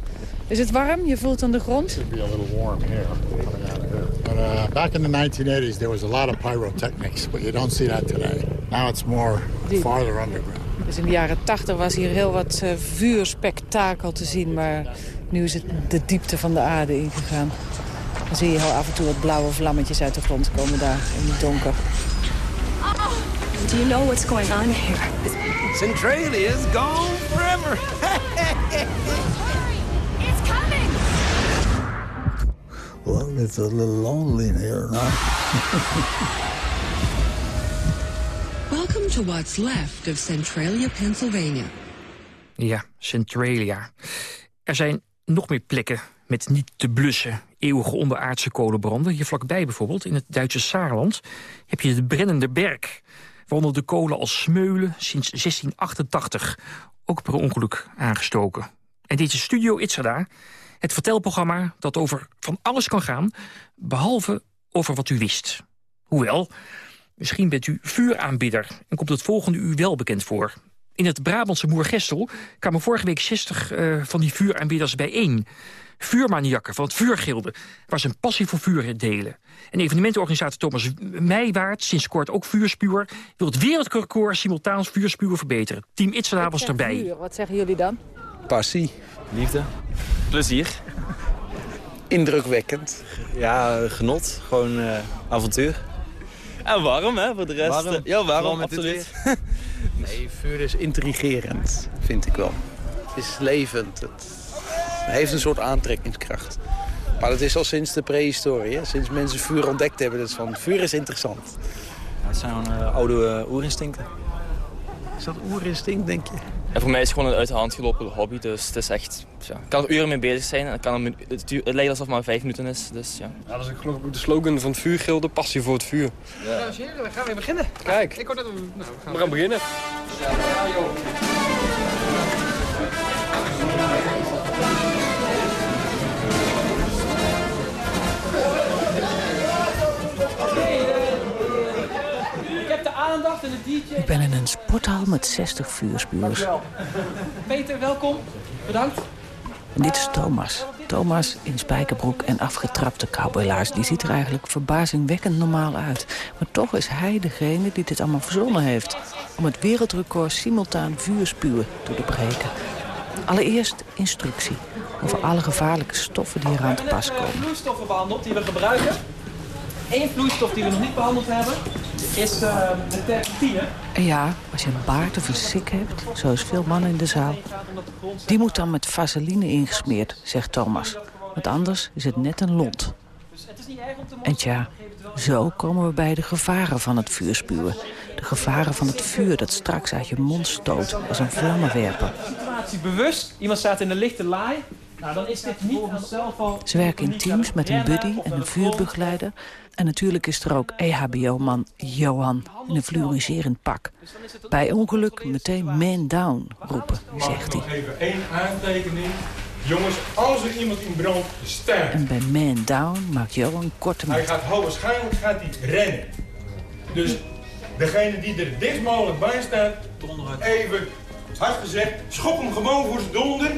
S37: Is het warm? Je voelt aan de grond?
S4: It'd be a little warm here, coming out of here. But uh, back in the 1980s, there was a lot of pyrotechnics, but you don't see that today. Now it's more farther underground.
S37: Dus in de jaren 80 was hier heel wat uh, vuurspektakel te zien... maar nu is het de diepte van de aarde ingegaan. Dan zie je heel af en toe wat blauwe vlammetjes uit de grond komen daar in het donker.
S43: Do you know what's going on here?
S38: Centralia's gone forever.
S43: it's coming!
S36: Well, it's a little lonely in here now.
S35: Welcome to what's left of Centralia, Pennsylvania.
S23: Ja, Centralia. Er zijn nog meer plekken met niet te blussen eeuwige onderaardse kolenbranden. Hier vlakbij bijvoorbeeld, in het Duitse Saarland, heb je de Brennende Berg. Waaronder de kolen als smeulen sinds 1688. Ook per ongeluk aangestoken. En dit is Studio Itzada, het vertelprogramma dat over van alles kan gaan... behalve over wat u wist. Hoewel, misschien bent u vuuraanbidder... en komt het volgende u wel bekend voor. In het Brabantse Moergestel kwamen vorige week 60 uh, van die vuuraanbidders bijeen vuurmaniakken van het Vuurgilde... waar ze een passie voor vuur delen. En evenementenorganisator Thomas Meijwaard, sinds kort ook vuurspuwer... wil het wereldrecord simultaans vuurspuwen verbeteren. Team Itzela was erbij.
S37: Vuur. Wat zeggen jullie dan?
S44: Passie.
S45: Liefde. Plezier.
S44: Indrukwekkend.
S45: Ja, genot. Gewoon uh, avontuur. En warm, hè, voor de rest.
S44: Warm.
S45: Ja, warm, absoluut.
S44: nee, vuur is intrigerend, vind ik wel. Het is levend. Het heeft een soort aantrekkingskracht. Maar dat is al sinds de prehistorie. Hè? Sinds mensen vuur ontdekt hebben. Dat is van, vuur is interessant.
S45: Ja, het zijn uh, oude uh, oerinstincten.
S44: Is dat oerinstinct, denk je?
S45: En voor mij is het gewoon een uit de hand gelopen hobby. Dus het is echt... Ja, ik kan er uren mee bezig zijn. En het, kan een, het, het lijkt alsof het maar vijf minuten is. Dus, ja.
S44: ja, dat is geloof ik ook de slogan van het vuurgilde. Passie voor het vuur.
S45: Ja.
S44: Dames en heren, we gaan weer beginnen. Kijk. Ik hoor dat we... Nou, we, gaan,
S45: we gaan beginnen.
S37: Aandacht en de DJ. Ik ben in een sporthal met 60 vuurspuwers.
S46: Peter, welkom. Bedankt.
S37: En dit is Thomas. Thomas in spijkerbroek en afgetrapte cowboylaars. Die ziet er eigenlijk verbazingwekkend normaal uit. Maar toch is hij degene die dit allemaal verzonnen heeft. Om het wereldrecord simultaan vuurspuwen te doorbreken. Allereerst instructie over alle gevaarlijke stoffen die eraan te pas komen.
S46: We hebben vloeistoffen behandeld die we gebruiken. Eén vloeistof die we nog niet behandeld hebben is uh, de terpentine.
S37: En ja, als je een baard of een sik hebt, zoals veel mannen in de zaal... die moet dan met vaseline ingesmeerd, zegt Thomas. Want anders is het net een lont. En tja, zo komen we bij de gevaren van het vuurspuwen. De gevaren van het vuur dat straks uit je mond stoot als een vlammenwerper.
S46: Situatie bewust, iemand staat in de lichte laai... Nou, dan is dit niet zelf al...
S37: Ze werken in teams met een buddy en een vuurbegeleider. En natuurlijk is er ook EHBO-man Johan in een fluoriserend pak. Bij ongeluk meteen man down roepen, zegt hij.
S47: nog even één aantekening. Jongens, als er iemand in brand sterft...
S37: En bij man down maakt Johan een korte
S47: Hij gaat, oh, waarschijnlijk gaat hij rennen. Dus degene die er dichtst mogelijk bij staat... even hard gezegd, schop hem gewoon voor zijn donder.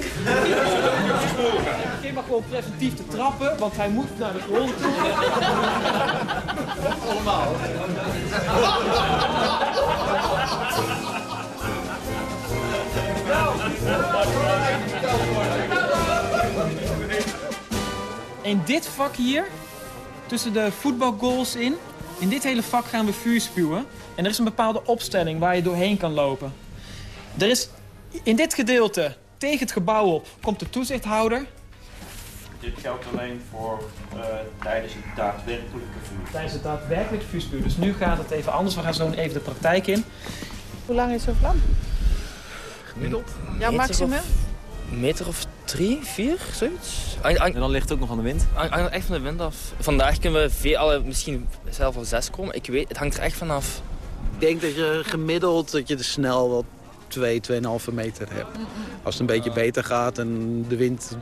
S46: Begin maar gewoon preventief te trappen, want hij moet naar de grond toe. Allemaal. In dit vak hier, tussen de voetbalgoals in, in dit hele vak gaan we vuur spuwen. En er is een bepaalde opstelling waar je doorheen kan lopen. Er is in dit gedeelte, tegen het gebouw op, komt de toezichthouder.
S45: Dit geldt alleen voor uh, tijdens het daadwerkelijke vuur.
S46: Tijdens het daadwerkelijke vuurspuur. Dus nu gaat het even anders. We gaan zo even de praktijk in.
S37: Hoe lang is zo'n vlam?
S45: Gemiddeld.
S37: Jouw maximum?
S45: Een meter of drie, vier, zoiets. En dan ligt het ook nog aan de wind? Hangt echt van de wind af. Vandaag kunnen we veel, alle, misschien zelf al zes komen. Ik weet, het hangt er echt vanaf.
S44: Ik denk dat je gemiddeld dat je er snel wel 2, 2,5 meter hebt. Als het een beetje beter gaat en de wind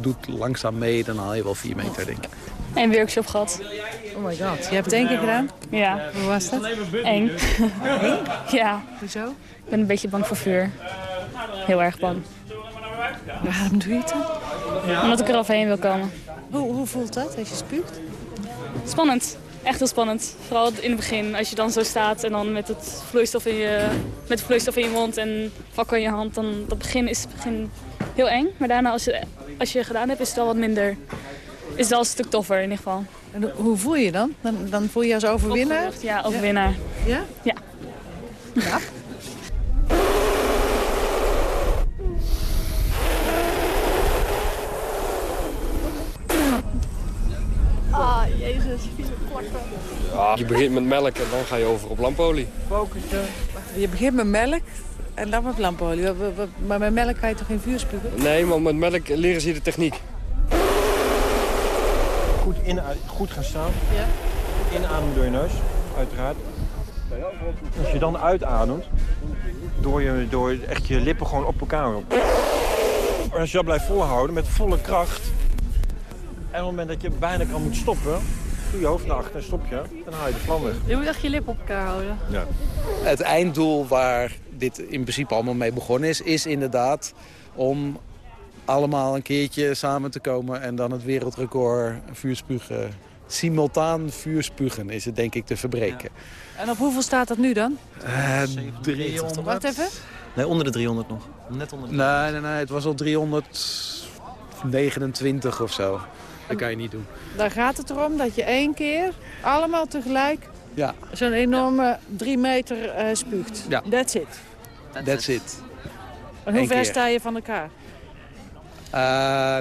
S44: doet langzaam mee, dan haal je wel 4 meter, denk ik.
S48: Een workshop gehad.
S37: Oh my god. Je hebt het één keer gedaan?
S48: Ja.
S37: Hoe was dat?
S48: Eng.
S37: Eng?
S48: Ja.
S37: Hoezo?
S48: Ik ben een beetje bang voor vuur. Heel erg bang.
S37: Waarom doe je het dan?
S48: Omdat ik er overheen wil komen.
S37: Hoe, hoe voelt dat als je spuugt?
S48: Spannend. Echt heel spannend. Vooral in het begin, als je dan zo staat en dan met, het vloeistof in je, met de vloeistof in je mond en vakken in je hand. Dan dat begin is het begin heel eng. Maar daarna, als je, als je gedaan hebt, is het wel wat minder. Is het wel een stuk toffer in ieder geval.
S37: En hoe voel je dan? Dan, dan voel je je als overwinnaar?
S48: Opgelucht, Ja, overwinnaar.
S37: Ja?
S48: Ja.
S37: Ja
S49: jezus, vieze plakken.
S50: Ja, je begint met melk en dan ga je over op lampolie.
S37: Focussen. Je begint met melk en dan met lampolie. Maar met melk kan je toch geen vuur spugen?
S50: Nee, maar met melk leren ze je de techniek.
S47: Goed, in, goed gaan staan.
S37: Ja.
S47: Inademen door je neus, uiteraard. Als je dan uitademt, door, je, door echt je lippen gewoon op elkaar. Als je dat blijft volhouden met volle kracht... en op het moment dat je bijna kan moeten stoppen... doe je hoofd naar achter en stop je. Dan haal je de vlam weg.
S49: Je moet echt je lip op elkaar houden.
S47: Ja.
S44: Het einddoel waar dit in principe allemaal mee begonnen is... is inderdaad om allemaal een keertje samen te komen... en dan het wereldrecord vuurspugen... simultaan vuurspugen is het denk ik te verbreken.
S37: En op hoeveel staat dat nu dan?
S44: Eh,
S51: 300.
S37: Wacht even.
S51: Nee, onder de 300 nog. Net onder de
S44: Nee, nee, nee, het was al 329 of zo. Dat kan je niet doen.
S37: Daar gaat het erom dat je één keer allemaal tegelijk
S44: Ja,
S37: zo'n enorme drie meter eh, spuugt.
S44: Ja.
S37: That's it.
S44: that's it.
S37: En hoe ver sta je van elkaar?
S44: Eh,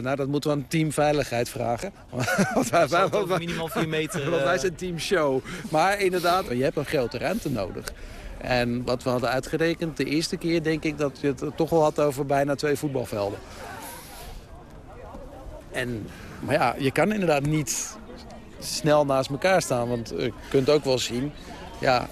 S44: nou, dat moeten we aan team veiligheid vragen. want wij, wij-
S51: minimaal vier meter,
S44: want wij
S51: eh.
S44: zijn team show. Maar inderdaad, je hebt een grote ruimte nodig. En wat we hadden uitgerekend, de eerste keer denk ik dat je het toch wel had over bijna twee voetbalvelden. En, maar ja, je kan inderdaad niet snel naast elkaar staan. Want je kunt ook wel zien, ja,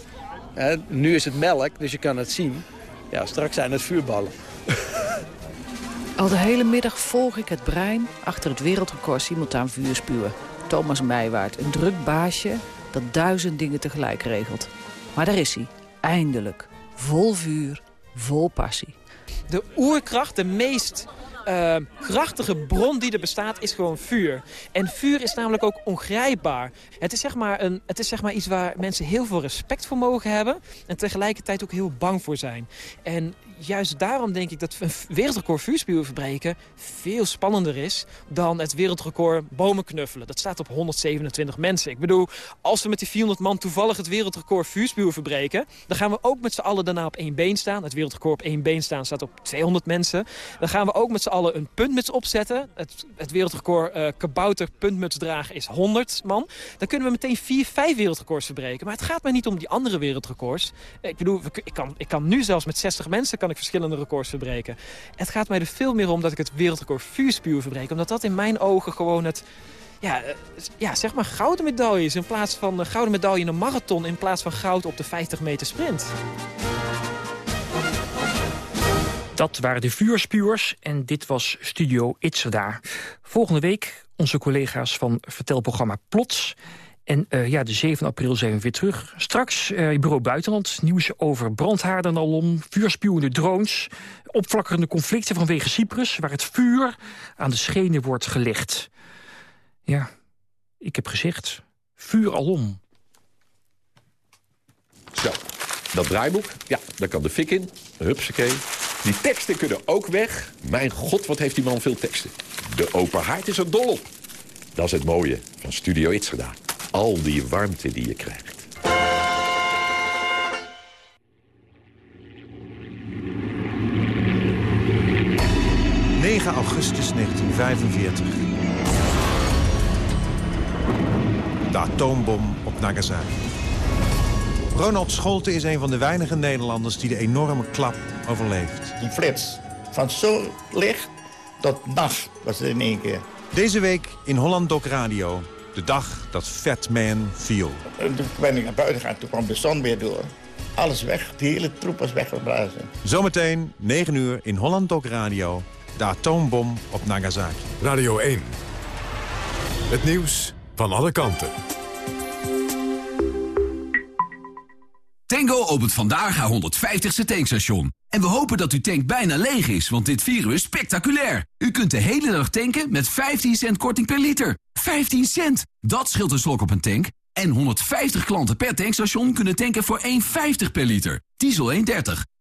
S44: hè, nu is het melk, dus je kan het zien. Ja, straks zijn het vuurballen.
S37: Al de hele middag volg ik het brein achter het wereldrecord simultaan vuurspuwen. Thomas Meijwaard, een druk baasje dat duizend dingen tegelijk regelt. Maar daar is hij, eindelijk. Vol vuur, vol passie.
S46: De oerkracht, de meest eh, krachtige bron die er bestaat, is gewoon vuur. En vuur is namelijk ook ongrijpbaar. Het is, zeg maar een, het is zeg maar iets waar mensen heel veel respect voor mogen hebben... en tegelijkertijd ook heel bang voor zijn. En juist daarom denk ik dat een wereldrecord vuurspuwen verbreken... veel spannender is dan het wereldrecord bomen knuffelen. Dat staat op 127 mensen. Ik bedoel, als we met die 400 man toevallig het wereldrecord vuurspuwen verbreken... dan gaan we ook met z'n allen daarna op één been staan. Het wereldrecord op één been staan staat op 200 mensen. Dan gaan we ook met z'n allen een puntmuts opzetten. Het, het wereldrecord eh, kabouter puntmuts dragen is 100 man. Dan kunnen we meteen vier, vijf wereldrecords verbreken. Maar het gaat mij niet om die andere wereldrecords. Ik bedoel, ik kan, ik kan nu zelfs met 60 mensen kan ik verschillende records verbreken. Het gaat mij er veel meer om dat ik het wereldrecord vuurspuwen verbreken. Omdat dat in mijn ogen gewoon het... Ja, eh, ja, zeg maar gouden medailles in plaats van eh, gouden medaille in een marathon... in plaats van goud op de 50 meter sprint.
S23: Dat waren de vuurspuwers en dit was Studio Itzerda. Volgende week onze collega's van vertelprogramma Plots. En eh, ja, de 7 april zijn we weer terug. Straks eh Bureau Buitenland, nieuws over brandhaarden alom... vuurspuwende drones, opvlakkerende conflicten vanwege Cyprus... waar het vuur aan de schenen wordt gelegd. Ja, ik heb gezegd, vuur alom.
S52: Zo, dat draaiboek, ja, daar kan de fik in. Hupsakee. Die teksten kunnen ook weg. Mijn god, wat heeft die man veel teksten. De open haard is er dol op. Dat is het mooie van Studio Itzerda. Al die warmte die je krijgt.
S53: 9 augustus 1945. De atoombom op Nagasaki. Ronald Scholte is een van de weinige Nederlanders die de enorme klap overleeft.
S54: Die flits van zo licht tot nacht was het in één keer.
S53: Deze week in Holland Doc Radio. De dag dat Fat Man viel.
S54: En toen ben ik naar buiten gegaan, toen kwam de zon weer door. Alles weg, de hele troep was weggeblazen.
S53: Zometeen 9 uur in Holland Doc Radio. De atoombom op Nagasaki.
S55: Radio 1. Het nieuws van alle kanten.
S56: Tango opent vandaag haar 150ste tankstation. En we hopen dat uw tank bijna leeg is, want dit virus is spectaculair. U kunt de hele dag tanken met 15 cent korting per liter. 15 cent! Dat scheelt een slok op een tank. En 150 klanten per tankstation kunnen tanken voor 1,50 per liter. Diesel 1,30.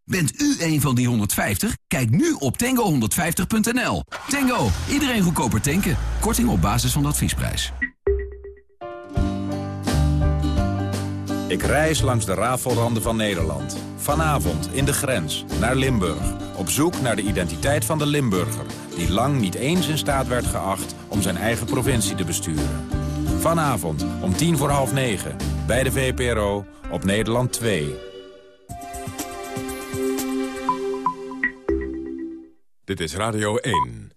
S56: Bent u een van die 150? Kijk nu op tango150.nl. Tango, iedereen goedkoper tanken. Korting op basis van de adviesprijs.
S57: Ik reis langs de rafelranden van Nederland. Vanavond in de grens, naar Limburg. Op zoek naar de identiteit van de Limburger... die lang niet eens in staat werd geacht om zijn eigen provincie te besturen. Vanavond om tien voor half negen, bij de VPRO, op Nederland 2.
S55: Dit is Radio 1.